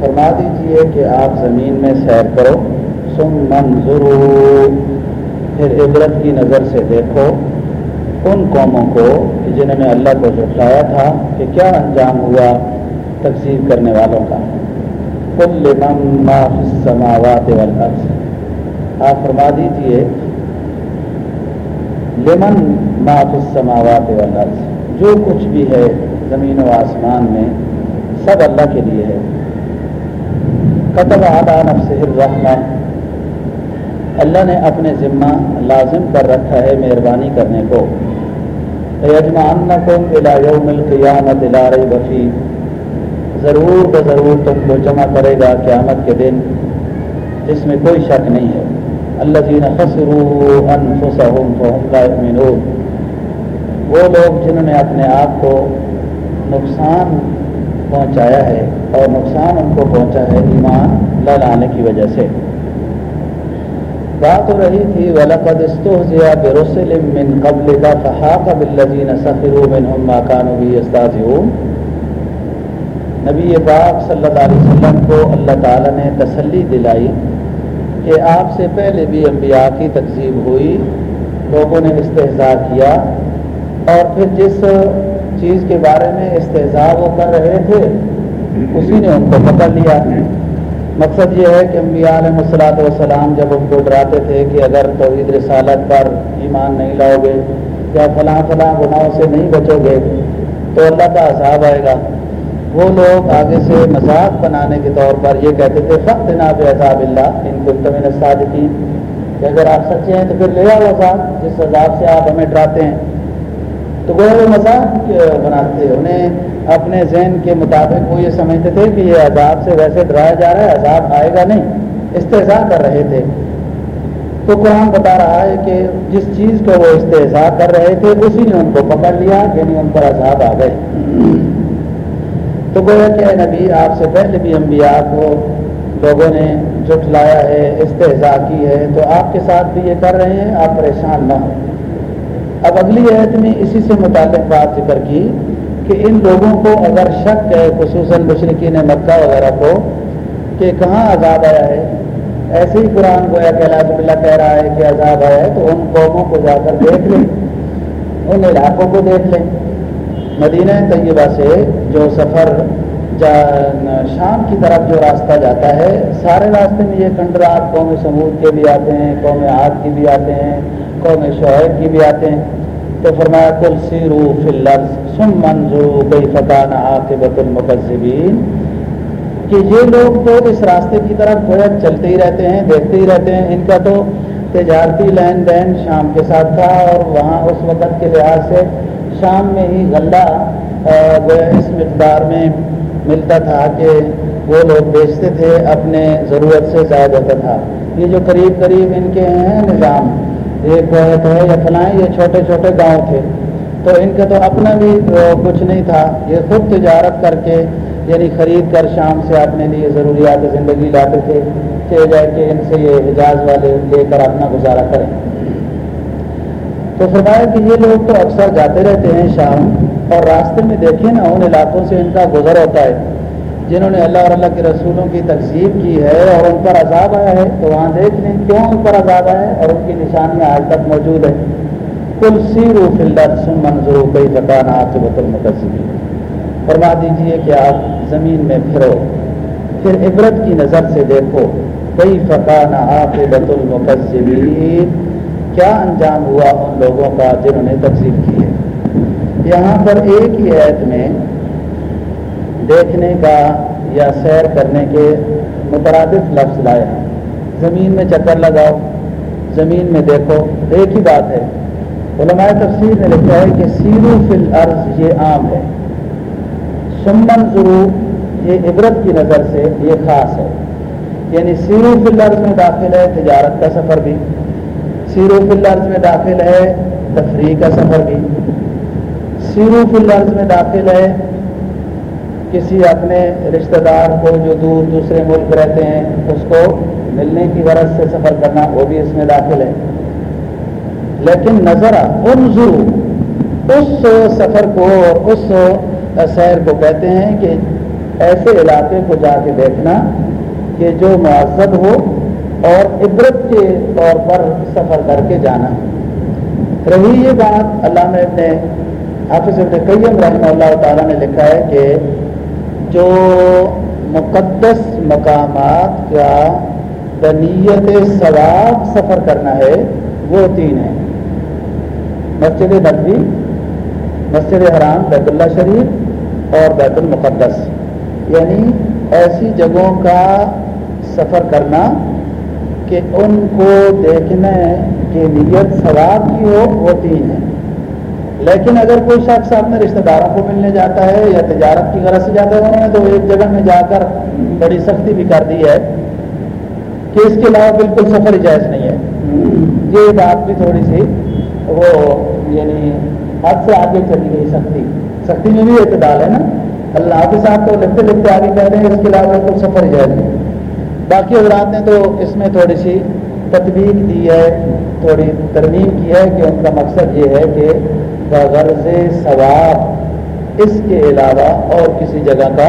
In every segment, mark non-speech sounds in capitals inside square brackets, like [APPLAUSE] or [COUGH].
فرما دیجیے کہ آپ زمین میں سیر کرو سم منظرو پھر عبرت کی نظر سے دیکھو ان قوموں کو کہ جنہوں نے اللہ کو جٹلایا تھا کہ کیا انجام ہوا تقسیم کرنے والوں کا۔ کل من ما فی السماوات والارض۔ آپ فرما دیجیے، لمن ما فی السماوات والارض۔ جو کچھ بھی ہے زمین و آسمان میں، سب اللہ کے لیے ہے۔ قطب اعلیٰ نفس الرحمہ۔ اللہ نے اپنے ذمہ لازم کر رکھا ہے مہربانی کرنے کو۔ یجمعنکم الى یوم القیامت لا ریب فی۔ ضرور بے ضرور تم کو جمع کرے گا قیامت کے دن۔ جس میں کوئی شک نہیں ہے۔ اللہ جین خسروا انفسهم فهم لا يؤمنون وہ لوگ جنہوں نے اپنے آپ کو نقصان پہنچایا ہے اور نقصان ان کو پہنچا ہے ایمان ل لانے کی وجہ سے۔ بات ہو رہی تھی، ولقد استهزئ برسل من قبل کا فحاق بالذین سخروا منهم ما كانوا به يستهزئون نبی پاک صلی اللہ علیہ وسلم کو اللہ تعالی نے تسلی دلائی کہ آپ سے پہلے بھی انبیاء کی تقسیم ہوئی، لوگوں نے استحضاء کیا اور پھر جس چیز کے بارے میں استحضاء وہ کر رہے تھے، اسی نے ان کو پکڑ لیا۔ مقصد یہ ہے کہ انبیاء علیہ السلاۃ والسلام جب ان کو ڈراتے تھے کہ اگر توحید رسالت پر ایمان نہیں لاؤ گے یا فلاں فلاں گناہوں سے نہیں بچو گے، تو اللہ کا عذاب آئے گا۔ وہ لوگ آگے سے مذاق بنانے کے طور پر یہ کہتے تھے فخت ناب عذاب اللہ، ان کو تمن صادقین کہ اگر آپ سچے ہیں تو پھر لے آؤ عذاب، جس عذاب سے آپ ہمیں ڈراتے ہیں۔ تو وہ مذاق بناتے انہیں اپنے ذہن کے مطابق وہ یہ سمجھتے تھے کہ یہ عذاب سے ویسے ڈرایا جا رہا ہے، عذاب آئے گا نہیں استحصا کر رہے تھے۔ تو قرآن بتا رہا ہے کہ جس چیز کو وہ استحصا کر رہے تھے، اسی نے ان کو پکڑ لیا یعنی ان پر عذاب آ گئے۔ تو گویا کہ نبی، آپ سے پہلے بھی انبیاء کو لوگوں نے جٹلایا ہے، استحضاء کی ہے، تو آپ کے ساتھ بھی یہ کر رہے ہیں، آپ پریشان نہ ہوں۔ اب اگلی عہد میں اسی سے متعلق بات ذکر کی کہ ان لوگوں کو اگر شک ہے، خصوصاً مشرقین مکہ وغیرہ کو، کہ کہاں عذاب آیا ہے؟ ایسے ہی قرآن گویا کہ اللہ اللہ کہہ رہا ہے کہ عذاب آیا ہے، تو ان قوموں کو جا کر دیکھ لیں، ان علاقوں کو دیکھ لیں۔ مدینہ طیبہ سے جو سفر شام کی طرف جو راستہ جاتا ہے، سارے راستے میں یہ کھنڈرات قوم سمود کے بھی آتے ہیں، قوم عاد کی بھی آتے ہیں۔ قوم شعیب کی بھی آتے ہیں، تو فرمایا کل سیرو فلر سم منظو بئی فتح عاقبت المقذبین کہ یہ لوگ تو اس راستے کی طرف گویا چلتے ہی رہتے ہیں، دیکھتے ہی رہتے ہیں ان کا تو تجارتی لین دین شام کے ساتھ تھا، اور وہاں اس وقت کے لحاظ سے شام میں ہی غلہ اس مقدار میں ملتا تھا کہ وہ لوگ بیچتے تھے، اپنے ضرورت سے زائد ہوتا تھا۔ یہ جو قریب قریب ان کے ہیں، نظام ایک کویت ہے، یا فلائیں یہ چھوٹے چھوٹے گاؤں تھے تو ان کا تو اپنا بھی کچھ نہیں تھا۔ یہ خود تجارت کر کے یعنی خرید کر شام سے اپنے لیے ضروریات زندگی لاتے تھے، کہ جائے کہ ان سے یہ حجاز والے لے کر اپنا گزارا کریں۔ تو فرمایا کہ یہ لوگ تو اکثر جاتے رہتے ہیں شام، اور راستے میں دیکھیں نا، ان علاقوں سے ان کا گزر ہوتا ہے۔ جنہوں نے اللہ اور اللہ کے رسولوں کی تقسیم کی ہے اور ان پر عذاب آیا ہے، تو وہاں دیکھ لیں کیوں ان پر عذاب آیا ہے اور ان کی نشانیاں آج تک موجود ہیں کل سیرو فلر سم منظور کئی زبان آپ بت فرما دیجیے کہ آپ زمین میں پھرو، پھر عبرت کی نظر سے دیکھو کئی فقان آپ بت کیا انجام ہوا ان لوگوں کا جنہوں نے تقسیم کی ہے؟ یہاں پر ایک ہی عید میں دیکھنے کا یا سیر کرنے کے مترادف لفظ لائے ہیں۔ زمین میں چکر لگاؤ، زمین میں دیکھو، ایک ہی بات ہے۔ علماء تفسیر نے لکھا ہے کہ سیرو فل عرض یہ عام ہے۔ سمن ضرور یہ عبرت کی نظر سے یہ خاص ہے۔ یعنی سیرو فلرز میں داخل ہے تجارت کا سفر بھی۔ سیرو فلرز میں داخل ہے تفریح کا سفر بھی۔ سیرو فلرز میں داخل ہے کسی اپنے رشتہ دار کو جو دور دوسرے ملک رہتے ہیں، اس کو ملنے کی غرض سے سفر کرنا، وہ بھی اس میں داخل ہے۔ لیکن نظر اس سفر کو اور اس سیر کو کہتے ہیں کہ ایسے علاقے کو جا کے دیکھنا کہ جو معذب ہو اور عبرت کے طور پر سفر کر کے جانا۔ رہی یہ بات علامہ ابن حافظ ابن قیم رحمہ اللہ تعالیٰ نے لکھا ہے کہ جو مقدس مقامات کا بنیت ثواب سفر کرنا ہے، وہ تین ہیں۔ مسجد نبوی، مسجد حرام، بیت اللہ شریف اور بیت المقدس۔ یعنی ایسی جگہوں کا سفر کرنا کہ ان کو دیکھنے کی نیت ثواب کی ہو، وہ تین ہے لیکن اگر کوئی شخص اپنے رشتہ داروں کو ملنے جاتا ہے یا تجارت کی غرض سے جاتا ہے، انہوں نے تو ایک جگہ میں جا کر بڑی سختی بھی کر دی ہے کہ اس کے علاوہ بالکل سفر جائز نہیں ہے۔ یہ بات بھی تھوڑی سی وہ یعنی حد سے آگے چلی گئی سختی۔ سختی میں بھی اعتدال ہے نا۔ اللہ کے ساتھ تو لکھتے لکھتے آگے کہہ رہے ہیں، اس کے علاوہ کوئی سفر جائز نہیں۔ باقی حضرات نے تو اس میں تھوڑی سی تطبیق دی ہے، تھوڑی ترمیم کی ہے کہ ان کا مقصد یہ ہے کہ بغرض ثواب اس کے علاوہ اور کسی جگہ کا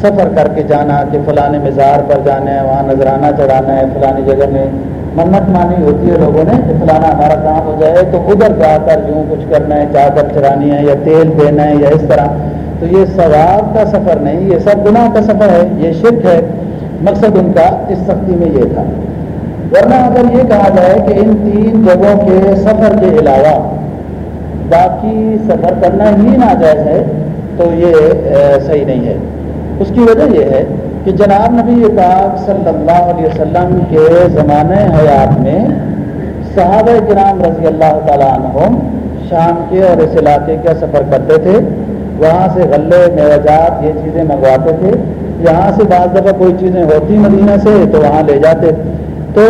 سفر کر کے جانا کہ فلاں مزار پر جانا ہے، وہاں نذرانہ چڑھانا ہے فلانی جگہ میں منت مانی ہوتی ہے لوگوں نے کہ فلانا ہمارا کام ہو جائے تو ادھر جا کر یوں کچھ کرنا ہے، چادر چرانی ہے یا تیل دینا ہے یا اس طرح۔ تو یہ ثواب کا سفر نہیں، یہ سب گناہ کا سفر ہے، یہ شرک ہے۔ مقصد ان کا اس سختی میں یہ تھا۔ ورنہ اگر یہ کہا جائے کہ ان تین جگہوں کے سفر کے علاوہ باقی سفر کرنا ہی ناجائز ہے، تو یہ صحیح نہیں ہے۔ اس کی وجہ یہ ہے کہ جناب نبی پاک صلی اللہ علیہ وسلم کے زمانے حیات میں صحابہ جناب رضی اللہ تعالیٰ عنہ شام کے اور اس علاقے کا سفر کرتے تھے۔ وہاں سے غلے، میوجات، یہ چیزیں منگواتے تھے۔ یہاں سے بعض دفعہ کوئی چیزیں ہوتی مدینہ سے، تو وہاں لے جاتے۔ تو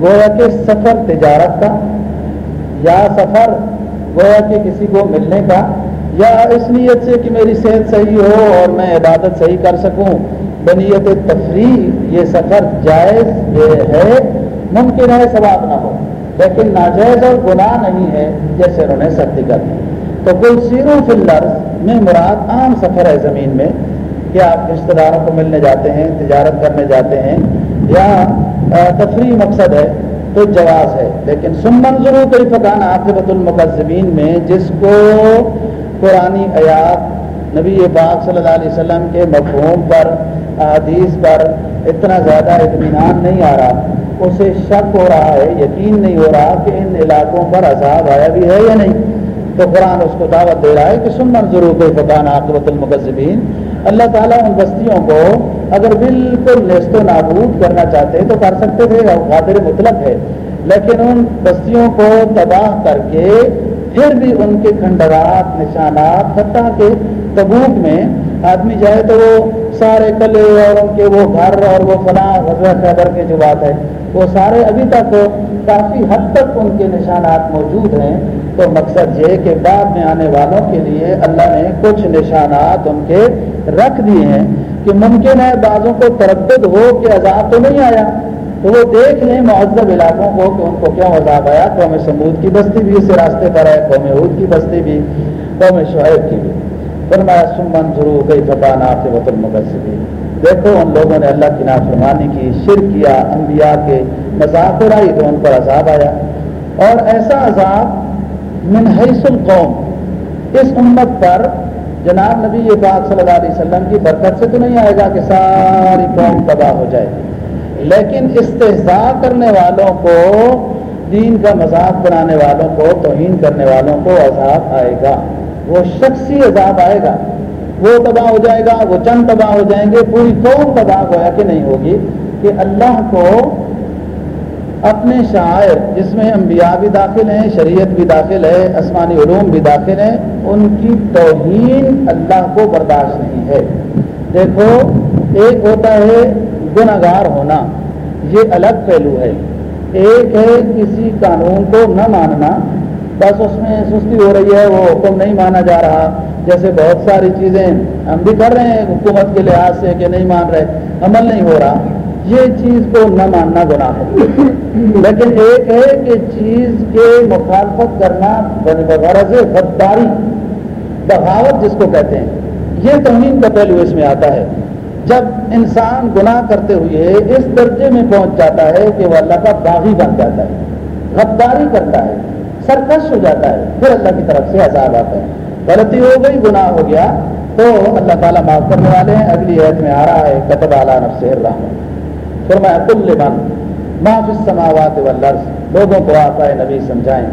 گویا کہ سفر تجارت کا، یا سفر گویا کہ کسی کو ملنے کا، یا اس نیت سے کہ میری صحت صحیح ہو اور میں عبادت صحیح کر سکوں۔ بنیت تفریح یہ سفر جائز یہ ہے، ممکن ہے ثواب نہ ہو، لیکن ناجائز اور گناہ نہیں ہے جیسے انہوں نے سختی کر دی۔ تو کل سیرو فلر میں مراد عام سفر ہے زمین میں، کہ آپ رشتے داروں کو ملنے جاتے ہیں، تجارت کرنے جاتے ہیں، یا تفریح مقصد ہے۔ تو جواز ہے۔ لیکن سمن ضرور کوئی فقان عاقبت المقزمین میں جس کو قرآن آیات نبی پاک صلی اللہ علیہ وسلم کے مفہوم پر حدیث پر اتنا زیادہ اطمینان نہیں آ رہا۔ اسے شک ہو رہا ہے، یقین نہیں ہو رہا کہ ان علاقوں پر عذاب آیا بھی ہے یا نہیں۔ تو قرآن اس کو دعوت دے رہا ہے کہ سمن ضرور کوئی فقان عاقبت المقزبین اللہ تعالیٰ ان بستیوں کو اگر بالکل نیست و نابود کرنا چاہتے تو کر سکتے تھے قادر مطلق ہے۔ لیکن ان بستیوں کو تباہ کر کے پھر بھی ان کے کھنڈرات، نشانات، حتیٰ کے تبوک میں آدمی جائے تو وہ سارے کلے اور ان کے وہ گھر اور وہ فلاں حضرت خیبر کے جو بات ہے، وہ سارے ابھی تک کافی حد تک ان کے نشانات موجود ہیں۔ تو مقصد یہ کہ بعد میں آنے والوں کے لیے اللہ نے کچھ نشانات ان کے رکھ دیے ہیں۔ کہ ممکن ہے بعضوں کو تردد ہو کہ عذاب تو نہیں آیا، تو وہ دیکھ لیں معذب علاقوں کو کہ ان کو کیا عذاب آیا، قوم سمود کی بستی بھی اس راستے پر ہے، قوم عود کی بستی بھی، قوم شعیب کی بھی۔ فرمایا سمن ضرور گئی فتح سے وطن مغذبی دیکھو، ان لوگوں نے اللہ کی نافرمانی کی شر کیا، انبیاء کے مذاق اڑائی تو ان پر عذاب آیا۔ اور ایسا عذاب من حیث القوم، اس امت پر جناب نبی پاک صلی اللہ علیہ وسلم کی برکت سے تو نہیں آئے گا کہ ساری قوم تباہ ہو جائے۔ لیکن استحصا کرنے والوں کو، دین کا مذاق بنانے والوں کو، توہین کرنے والوں کو عذاب آئے گا۔ وہ شخصی عذاب آئے گا۔ وہ تباہ ہو جائے گا، وہ چند تباہ ہو جائیں گے، پوری قوم تباہ گویا کہ نہیں ہوگی۔ کہ اللہ کو اپنے شاعر جس میں انبیاء بھی داخل ہیں، شریعت بھی داخل ہے، آسمانی علوم بھی داخل ہیں، ان کی توہین اللہ کو برداشت نہیں ہے۔ دیکھو، ایک ہوتا ہے گناگار ہونا، یہ الگ پہلو ہے۔ ایک ہے کسی قانون کو نہ ماننا، بس اس میں سستی ہو رہی ہے، وہ حکم نہیں مانا جا رہا۔ جیسے بہت ساری چیزیں ہم بھی کر رہے ہیں حکومت کے لحاظ سے کہ نہیں مان رہے، عمل نہیں ہو رہا۔ یہ چیز کو نہ ماننا گناہ ہے۔ لیکن ایک ہے کہ چیز کے مخالفت کرنا وغیرہ غداری، بغاوت جس کو کہتے ہیں، یہ توہین کا پہلو اس میں آتا ہے۔ جب انسان گناہ کرتے ہوئے اس درجے میں پہنچ جاتا ہے کہ وہ اللہ کا باغی بن جاتا ہے، غداری کرتا ہے، سرکش ہو جاتا ہے، پھر اللہ کی طرف سے عذاب آتا ہے۔ غلطی ہو گئی، گناہ ہو گیا، تو اللہ تعالیٰ معاف کرنے والے ہیں۔ اگلی عید میں آ رہا ہے قطب اعلیٰ نفس الرحم پھر میں کل من معاف سماوات والارض۔ لوگوں کو آتا ہے نبی سمجھائیں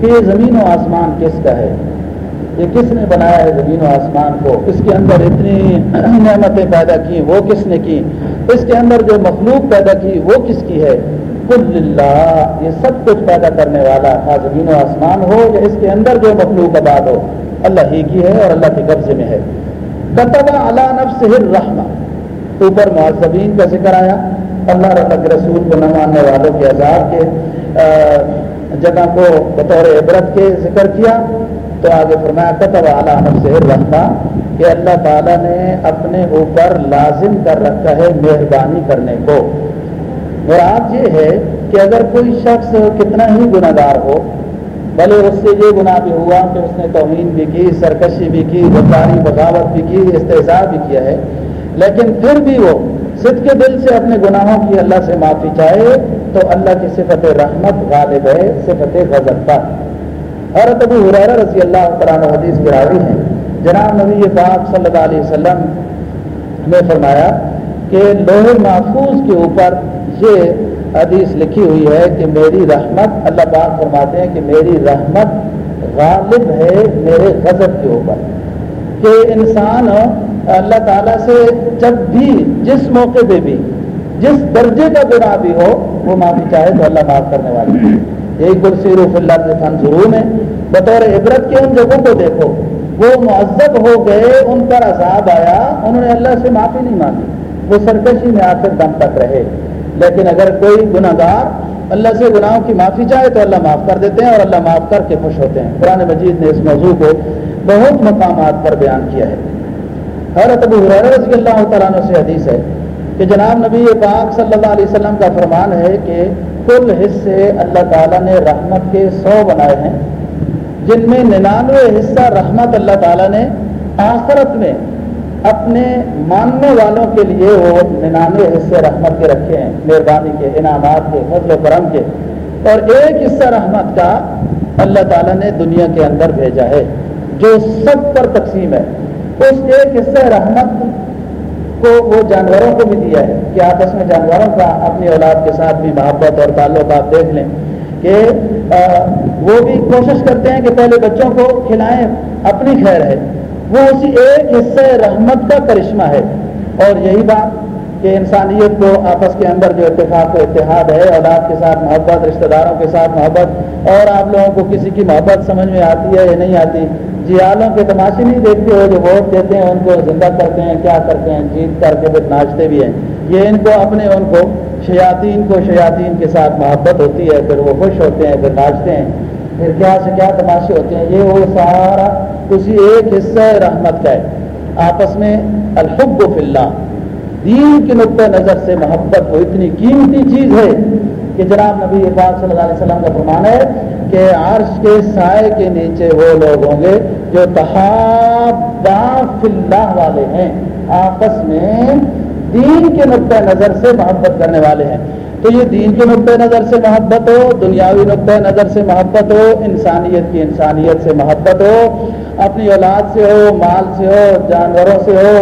کہ یہ زمین و آسمان کس کا ہے؟ یہ کس نے بنایا ہے زمین و آسمان کو؟ اس کے اندر اتنی [CLEARS THROAT] نعمتیں پیدا کی وہ کس نے کی؟ اس کے اندر جو مخلوق پیدا کی، وہ کس کی ہے؟ کل اللہ یہ سب کچھ پیدا کرنے والا تھا زمین و آسمان ہو یا اس کے اندر جو مخلوق آباد ہو۔ اللہ ہی کی ہے اور اللہ کے قبضے میں ہے۔ اللہ نفس رحمہ اوپر معذبین کا ذکر آیا۔ اللہ رب رسول کو نہ ماننے والوں کے عذاب کے جگہ کو بطور عبرت کے ذکر کیا، تو آگے فرمایا، کتب اعلیٰ سے رکھتا کہ اللہ تعالیٰ نے اپنے اوپر لازم کر رکھا ہے مہربانی کرنے کو۔ مراد یہ ہے کہ اگر کوئی شخص کتنا ہی گناہ گار ہو، بھلے اس سے یہ گناہ بھی ہوا کہ اس نے توہین بھی کی، سرکشی بھی کی غداری بغاوت بھی کی استحصال بھی کیا ہے، لیکن پھر بھی وہ صد کے دل سے اپنے گناہوں کی اللہ سے معافی چاہے تو اللہ کی صفت رحمت غالب ہے، صفت غضب پر۔ حضرت ابو حریر رضی اللہ تعالیٰ حدیث کے راوی ہیں۔ جناب نبی پاک صلی اللہ علیہ وسلم نے فرمایا کہ لوہ محفوظ کے اوپر یہ حدیث لکھی ہوئی ہے کہ میری رحمت، اللہ پاک فرماتے ہیں کہ میری رحمت غالب ہے، میرے غضب کے اوپر۔ کہ انسان اللہ تعالیٰ سے جب بھی جس موقع پہ بھی، جس درجے کا گناہ بھی ہو، وہ معافی چاہے تو اللہ معاف کرنے والی ایک برسیر اللہ کے خان ضرور میں، بطور عبرت کے ان جگہوں کو دیکھو، وہ معذب ہو گئے، ان پر عذاب آیا، انہوں نے اللہ سے معافی نہیں مانگی۔ وہ سرکشی میں آخر دم تک رہے۔ لیکن اگر کوئی گناہ گار اللہ سے گناہوں کی معافی چاہے تو اللہ معاف کر دیتے ہیں اور اللہ معاف کر کے خوش ہوتے ہیں۔ قرآن مجید نے اس موضوع کو بہت مقامات پر بیان کیا ہے۔ حضرت ابو رضی اللہ تعالیٰ سے حدیث ہے کہ جناب نبی پاک صلی اللہ علیہ وسلم کا فرمان ہے کہ کل حصے اللہ تعالیٰ نے رحمت کے سو بنائے ہیں، جن میں ننانوے حصہ رحمت اللہ تعالیٰ نے آخرت میں اپنے ماننے والوں کے لیے وہ ننانوے حصے رحمت کے رکھے ہیں، مہربانی کے، انعامات کے، فضل و کرم کے۔ اور ایک حصہ رحمت کا اللہ تعالیٰ نے دنیا کے اندر بھیجا ہے، جو سب پر تقسیم ہے۔ اس ایک حصہ رحمت کو وہ جانوروں کو بھی دیا ہے کہ آپس میں جانوروں کا اپنی اولاد کے ساتھ بھی محبت اور تعلق آپ دیکھ لیں کہ وہ بھی کوشش کرتے ہیں کہ پہلے بچوں کو کھلائیں، اپنی خیر ہے۔ وہ اسی ایک حصے رحمت کا کرشمہ ہے۔ اور یہی بات کہ انسانیت کو آپس کے اندر جو اتفاق و اتحاد ہے، اولاد کے ساتھ محبت، رشتہ داروں کے ساتھ محبت، اور آپ لوگوں کو کسی کی محبت سمجھ میں آتی ہے یا نہیں آتی جیالوں کے تماشے نہیں دیکھتے ہو جو ووٹ دیتے ہیں، ان کو زندہ کرتے ہیں، کیا کرتے ہیں؟ جیت کر کے پھر ناچتے بھی ہیں۔ یہ ان کو اپنے، ان کو شیاطین کو شیاطین کے ساتھ محبت ہوتی ہے، پھر وہ خوش ہوتے ہیں، پھر ناچتے ہیں۔ پھر کیا سے کیا تماشے ہوتے ہیں؟ یہ وہ سہارا اسی ایک حصہ رحمت کا ہے۔ آپس میں الحب فی اللہ۔ دین کے نقطۂ نظر سے محبت وہ اتنی قیمتی چیز ہے کہ جناب نبی پاک صلی اللہ علیہ وسلم کا فرمان ہے کہ عرش کے سائے کے نیچے وہ لوگ ہوں گے جو فی اللہ والے ہیں، آپس میں دین کے نقطۂ نظر سے محبت کرنے والے ہیں۔ تو یہ دین کے نقطۂ نظر سے محبت ہو، دنیاوی نقطۂ نظر سے محبت ہو، انسانیت کی انسانیت سے محبت ہو، اپنی اولاد سے ہو، مال سے ہو، جانوروں سے ہو،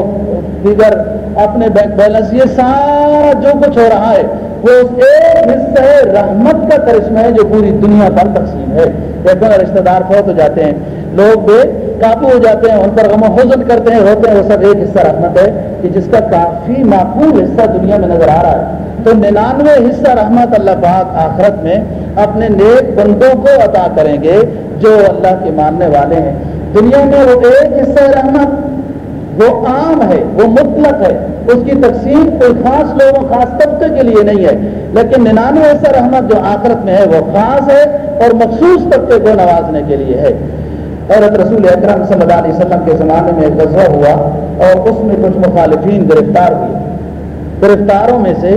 دیگر اپنے بینک بیلنس، یہ سارا جو کچھ ہو رہا ہے وہ ایک حصہ رحمت کا کرشمہ ہے جو پوری دنیا پر تقسیم ہے۔ لیکن رشتے دار فوت ہو جاتے ہیں، لوگ بے قابو ہو جاتے ہیں، ان پر غم و حزن کرتے ہیں ہوتے ہیں، وہ سب ایک حصہ رحمت ہے کہ جس کا کافی معقول حصہ دنیا میں نظر آ رہا ہے۔ تو ننانوے حصہ رحمت اللہ پاک آخرت میں اپنے نیک بندوں کو عطا کریں گے جو اللہ کے ماننے والے ہیں۔ دنیا میں وہ ایک حصہ رحمت وہ عام ہے، وہ مطلق ہے۔ اس کی تقسیم کوئی خاص لوگوں، خاص طبقے کے لیے نہیں ہے۔ لیکن ننانوے ایسا رحمت جو آخرت میں ہے، وہ خاص ہے اور مخصوص طبقے کو نوازنے کے لیے ہے۔ حضرت رسول اکرم صلی اللہ علیہ وسلم کے زمانے میں ایک غزوہ ہوا اور اس میں کچھ مخالفین گرفتار ہوئے۔ گرفتاروں میں سے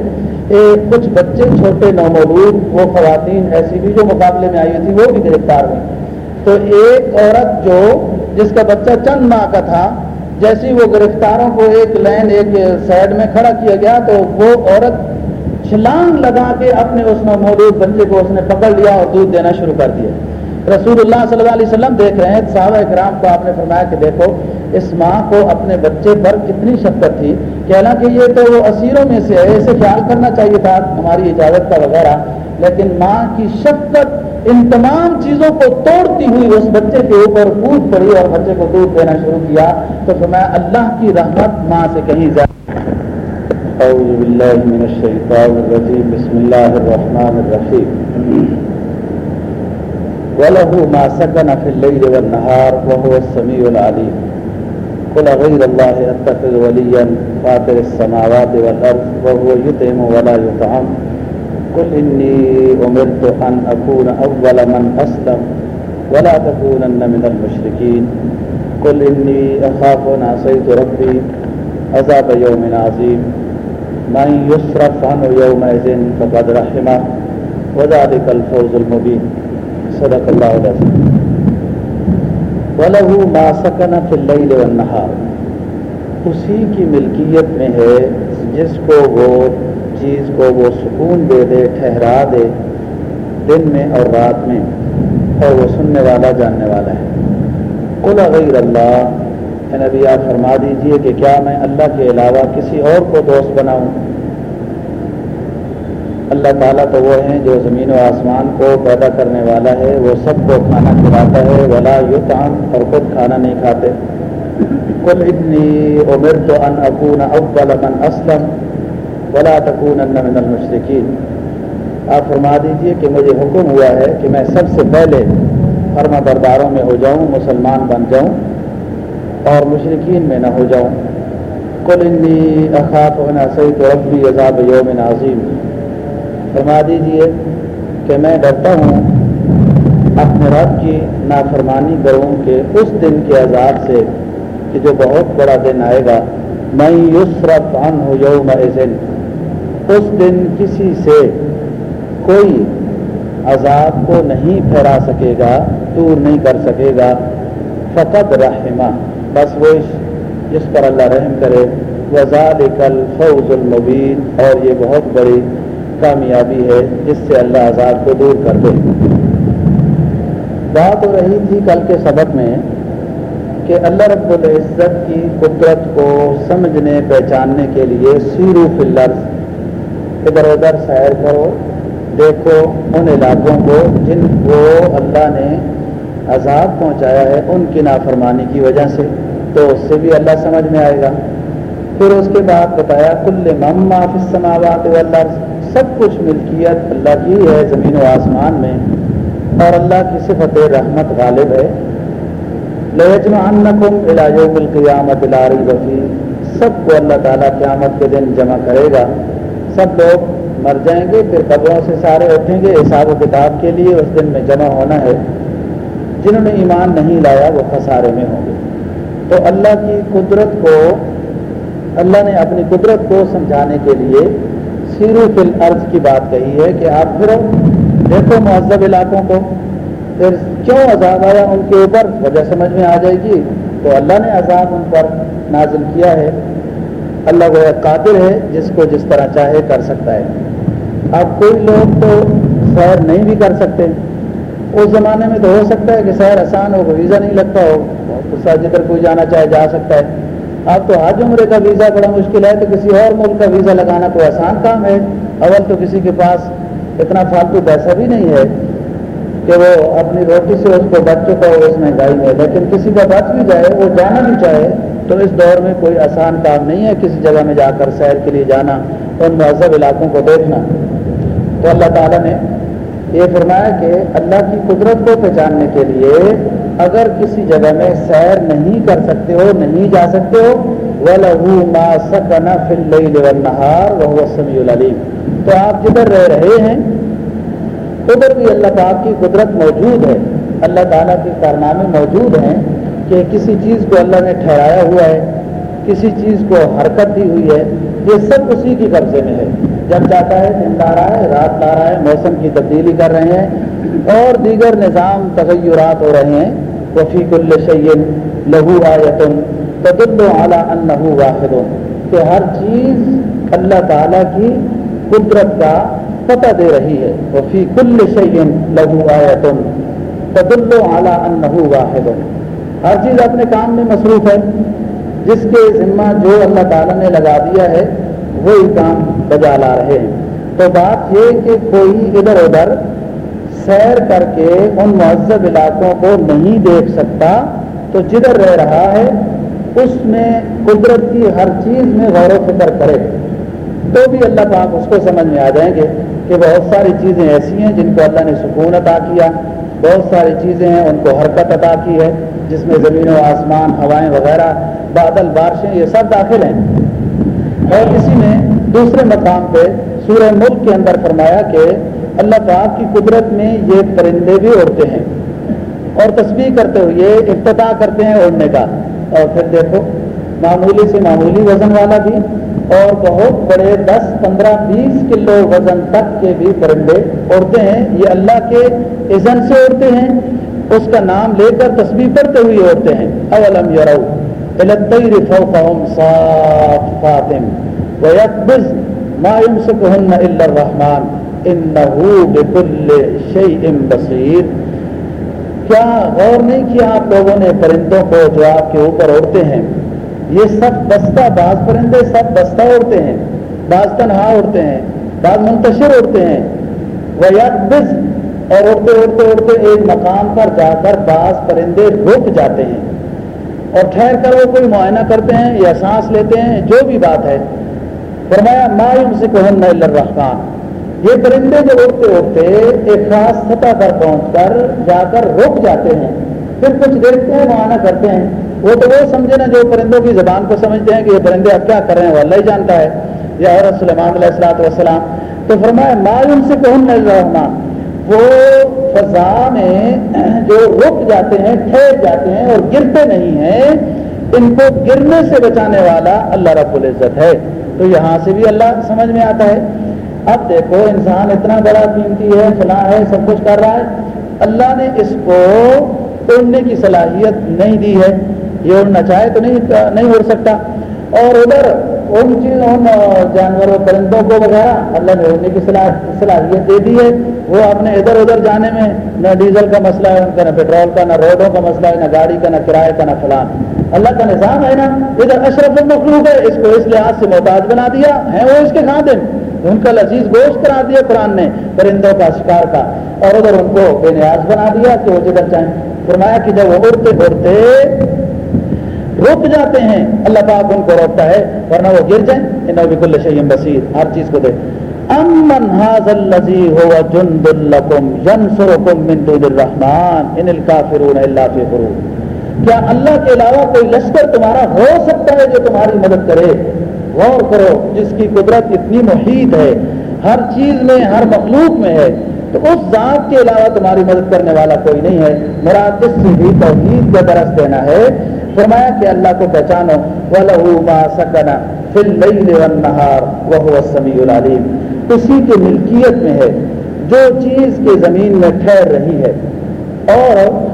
ایک، کچھ بچے، چھوٹے نومولود، وہ خواتین ایسی بھی جو مقابلے میں آئی ہوئی تھی، وہ بھی گرفتار ہوئی۔ تو ایک عورت جو، جس کا بچہ چند ماہ کا تھا جیسی وہ گرفتاروں کو ایک لائن ایک سائڈ میں کھڑا کیا گیا تو وہ عورت چھلانگ لگا کے اپنے اس میں موجود بچے کو اس نے پکڑ لیا اور دودھ دینا شروع کر دیا۔ رسول اللہ صلی اللہ علیہ وسلم دیکھ رہے ہیں، صحابہ اکرام کو آپ نے فرمایا کہ دیکھو، اس ماں کو اپنے بچے پر کتنی شفقت تھی۔ کہ حالانکہ یہ تو وہ اسیروں میں سے ہے، اسے خیال کرنا چاہیے تھا، ہماری اجازت کا وغیرہ، لیکن ماں کی شفقت ان تمام چیزوں کو توڑتی ہوئی اس بچے کے اوپر کود پڑی اور بچے کو دودھ دینا شروع کیا تو فرمایا، اللہ کی رحمت ماں سے کہیں زیادہ۔ اعوذ باللہ من الشیطان الرجیم، بسم اللہ الرحمن الرحیم۔ وله ما سكن في الليل والنهار وهو السميع العليم۔ قل غير الله اتخذ وليا فاطر السماوات والارض وهو يطعم ولا يطعم۔ قل إني أمرت أن أكون أول من أسلم ولا تكونن من المشركين. قل إني أخاف أن عصيت ربي. عذاب يوم عظيم. من يصرف عنه يومئذ فقد رحمه. وذلك الفوز المبين. صدق الله العظيم. وله ما سكن في الليل والنهار. اسی کی ملکیت میں ہے جس کو وہ چیز کو وہ سکون دے دے، ٹھہرا دے دن میں اور رات میں، اور وہ سننے والا، جاننے والا ہے۔ کل غیر اللہ نبی، آپ فرما دیجیے کہ کیا میں اللہ کے علاوہ کسی اور کو دوست بناؤں؟ اللہ تعالیٰ تو وہ ہیں جو زمین و آسمان کو پیدا کرنے والا ہے، وہ سب کو کھانا کھلاتا ہے، ولا یو اور خود کھانا نہیں کھاتے۔ کل اتنی عمر تو ان اکون اول من اسلم ولا تکون من المشرقین آپ فرما دیجیے کہ مجھے حکم ہوا ہے کہ میں سب سے پہلے فرما برداروں میں ہو جاؤں، مسلمان بن جاؤں اور مشرقین میں نہ ہو جاؤں۔ کل انی اخاف ہونا صحیح تو ربی عذاب یوم عظیم۔ فرما دیجیے کہ میں ڈرتا ہوں اپنے رب کی نافرمانی کروں کہ اس دن کے عذاب سے کہ جو بہت بڑا دن آئے گا میں یسرف ان ہو یوم اس دن کسی سے کوئی عذاب کو نہیں پھیرا سکے گا، دور نہیں کر سکے گا۔ فقط رحمہ۔ بس وہ جس پر اللہ رحم کرے۔ وزاد کل فوز المبین۔ اور یہ بہت بڑی کامیابی ہے، جس سے اللہ عذاب کو دور کر دے۔ بات ہو رہی تھی کل کے سبق میں کہ اللہ رب العزت کی قدرت کو سمجھنے، پہچاننے کے لیے سیرو فلرز ادھر ادھر سیر کرو۔ دیکھو ان علاقوں کو جن کو اللہ نے عذاب پہنچایا ہے، ان کی نافرمانی کی وجہ سے۔ تو اس سے بھی اللہ سمجھ میں آئے گا۔ پھر اس کے بعد بتایا، کل مما فسماوات اللہ سب کچھ ملکیت اللہ کی ہے زمین و آسمان میں۔ اور اللہ کی صفت رحمت غالب ہے۔ لجم علاج القیامت لاری وفی سب کو اللہ تعالیٰ قیامت کے دن جمع کرے گا۔ سب لوگ مر جائیں گے، پھر قبروں سے سارے اٹھیں گے، حساب و کتاب کے لیے اس دن میں جمع ہونا ہے۔ جنہوں نے ایمان نہیں لایا، وہ خسارے میں ہوں گے۔ تو اللہ کی قدرت کو، اللہ نے اپنی قدرت کو سمجھانے کے لیے سیرو فل عرض کی بات کہی ہے کہ آپ پھر دیکھو مہذب علاقوں کو۔ پھر کیوں عذاب آیا؟ ان کے اوپر وجہ سمجھ میں آ جائے گی۔ تو اللہ نے عذاب ان پر نازل کیا ہے۔ اللہ وہ قادر ہے، جس کو جس طرح چاہے کر سکتا ہے۔ اب کوئی لوگ تو سیر نہیں بھی کر سکتے۔ اس زمانے میں تو ہو سکتا ہے کہ سیر آسان ہو ویزا نہیں لگتا ہو غصہ جدھر کوئی جانا چاہے جا سکتا ہے۔ اب تو حج عمرے کا ویزا بڑا مشکل ہے، تو کسی اور ملک کا ویزا لگانا کوئی آسان کام ہے۔ اول تو کسی کے پاس اتنا فالتو پیسہ بھی نہیں ہے۔ کہ وہ اپنی روٹی سے اس کو بچ چکا ہو اس مہنگائی میں، لیکن کسی کا بچ بھی جائے، وہ جانا بھی چاہے، تو اس دور میں کوئی آسان کام نہیں ہے کسی جگہ میں جا کر سیر کے لیے جانا، ان مہذب علاقوں کو دیکھنا۔ تو اللہ تعالیٰ نے یہ فرمایا کہ اللہ کی قدرت کو پہچاننے کے لیے اگر کسی جگہ میں سیر نہیں کر سکتے ہو، نہیں جا سکتے ہو وہ لہو ما سکنا فل نہار وہ سمی العلیم تو آپ جدھر رہ رہے ہیں ادھر بھی اللہ پاک کی قدرت موجود ہے۔ اللہ تعالیٰ کے کارنامے موجود ہیں کہ کسی چیز کو اللہ نے ٹھہرایا ہوا ہے، کسی چیز کو حرکت دی ہوئی ہے، یہ سب اسی کی قبضے میں ہے۔ جب چاہتا ہے، دن لا رہا ہے، رات لا رہا ہے، موسم کی تبدیلی کر رہے ہیں اور دیگر نظام تغیرات ہو رہے ہیں۔ وفیق الشین لہو آیتن تدل اعلیٰ انہو واحد دے رہی ہے۔ وفی کل شعین لہو آیتن۔ تدل اعلیٰ انہو واحد۔ ہر چیز اپنے کام میں مصروف ہے۔ جس کے ذمہ جو اللہ تعالیٰ نے لگا دیا ہے، وہی کام بجا لا رہے ہیں۔ تو بات یہ کہ کوئی ادھر ادھر سیر کر کے ان مہذب علاقوں کو نہیں دیکھ سکتا۔ تو جدھر رہ رہا ہے، اس میں قدرت کی ہر چیز میں غور و فکر کرے۔ تو بھی اللہ پاک اس کو سمجھ میں آ جائیں گے۔ کہ بہت ساری چیزیں ایسی ہیں جن کو اللہ نے سکون عطا کیا، بہت ساری چیزیں ہیں، ان کو حرکت عطا کی ہے، جس میں زمین و آسمان، ہوائیں وغیرہ، بادل، بارشیں، یہ سب داخل ہیں۔ اور اسی میں دوسرے مقام پہ سورہ ملک کے اندر فرمایا کہ اللہ پاک کی قدرت میں یہ پرندے بھی اڑتے ہیں۔ اور تصویر کرتے ہوئے افتتاح کرتے ہیں اڑنے کا۔ اور پھر دیکھو، معمولی سے معمولی وزن والا بھی۔ اور بہت بڑے دس پندرہ بیس کلو وزن تک کے بھی پرندے اڑتے ہیں۔ یہ اللہ کے عزن سے اڑتے ہیں۔ اس کا نام لے کر تصویر کرتے ہوئے اڑتے ہیں۔ اولم یرو فوقهم صافات ويقبض ما يمسكهن الا الرحمن بكل شيء بصير کیا غور نہیں کیا آپ لوگوں نے پرندوں کو جو آپ کے اوپر اڑتے ہیں؟ یہ سب بستہ، بعض پرندے سب بستہ اڑتے ہیں، بعض تنہا اڑتے ہیں، بعض منتشر اڑتے ہیں۔ وہ بز اور اڑتے اڑتے اڑتے ایک مقام پر جا کر بعض پرندے رک جاتے ہیں۔ اور ٹھہر کر وہ کوئی معائنہ کرتے ہیں یا سانس لیتے ہیں، جو بھی بات ہے۔ فرمایا مایوم سے کہن الرحمان یہ پرندے جو اڑتے اڑتے ایک خاص سطح پر پہنچ کر جا کر رک جاتے ہیں۔ پھر کچھ دیکھتے ہیں معائنہ کرتے ہیں؟ وہ تو وہ سمجھے نا جو پرندوں کی زبان کو سمجھتے ہیں کہ یہ پرندے اب کیا کر رہے ہیں؟ وہ اللہ ہی جانتا ہے۔ یا عورت سلیمان علیہ السلاۃ والسلام۔ تو فرمایا مایوم سے کہن الرحمان وہ فضا میں جو رک جاتے ہیں، ٹھہر جاتے ہیں اور گرتے نہیں ہیں، ان کو گرنے سے بچانے والا اللہ رب العزت ہے۔ تو یہاں سے بھی اللہ سمجھ میں آتا ہے۔ اب دیکھو، انسان اتنا بڑا قیمتی ہے، فلاں ہے، سب کچھ کر رہا ہے۔ اللہ نے اس کو اڑنے کی صلاحیت نہیں دی ہے۔ یہ اڑنا چاہے تو نہیں نہیں اڑ سکتا۔ اور ادھر ان چیز ان جانوروں، پرندوں کو وغیرہ اللہ نے اڑنے کی صلاحیت دے دی ہے۔ وہ اپنے ادھر ادھر جانے میں نہ ڈیزل کا مسئلہ ہے، ان کا نہ پیٹرول کا، نہ روڈوں کا مسئلہ ہے، نہ گاڑی کا، نہ کرائے کا، نہ فلان اللہ کا نظام ہے نا، ادھر اشرف المخلوق ہے، اس کو اس لحاظ سے محتاج بنا دیا۔ ہے وہ اس کے خادم۔ ان کا لذیذ گوشت کرا دیا قرآن نے، پرندوں کا، شکار کا۔ اور ادھر ان کو بے نیاز بنا دیا کہ وہ جدھر چاہیں فرمایا کہ جب وہ اڑتے اڑتے رک جاتے ہیں۔ اللہ پاک ان کو روکتا ہے، ورنہ وہ گر جائیں۔ انہوں بکل بصیر۔ ہر چیز کو دے امن هذا الذي هو جند لكم ينصركم من دون الرحمن ان الكافرون الا في غرور۔ کیا اللہ کے علاوہ کوئی لشکر تمہارا ہو سکتا ہے جو تمہاری مدد کرے؟ غور کرو، جس کی قدرت اتنی محیط ہے، ہر چیز میں، ہر مخلوق میں ہے، تو اس ذات کے علاوہ تمہاری مدد کرنے والا کوئی نہیں ہے۔ مراد اس سے بھی توحید کا درس دینا ہے فرمایا کہ اللہ کو پہچانو، وَلَهُ مَا سَكَنَ فِي اللَّيْلِ وَالنَّهَارِ وَهُوَ السَّمِيعُ الْعَلِيمُ۔ اسی کے ملکیت میں ہے، جو چیز کے زمین میں ٹھہر رہی ہے۔ اور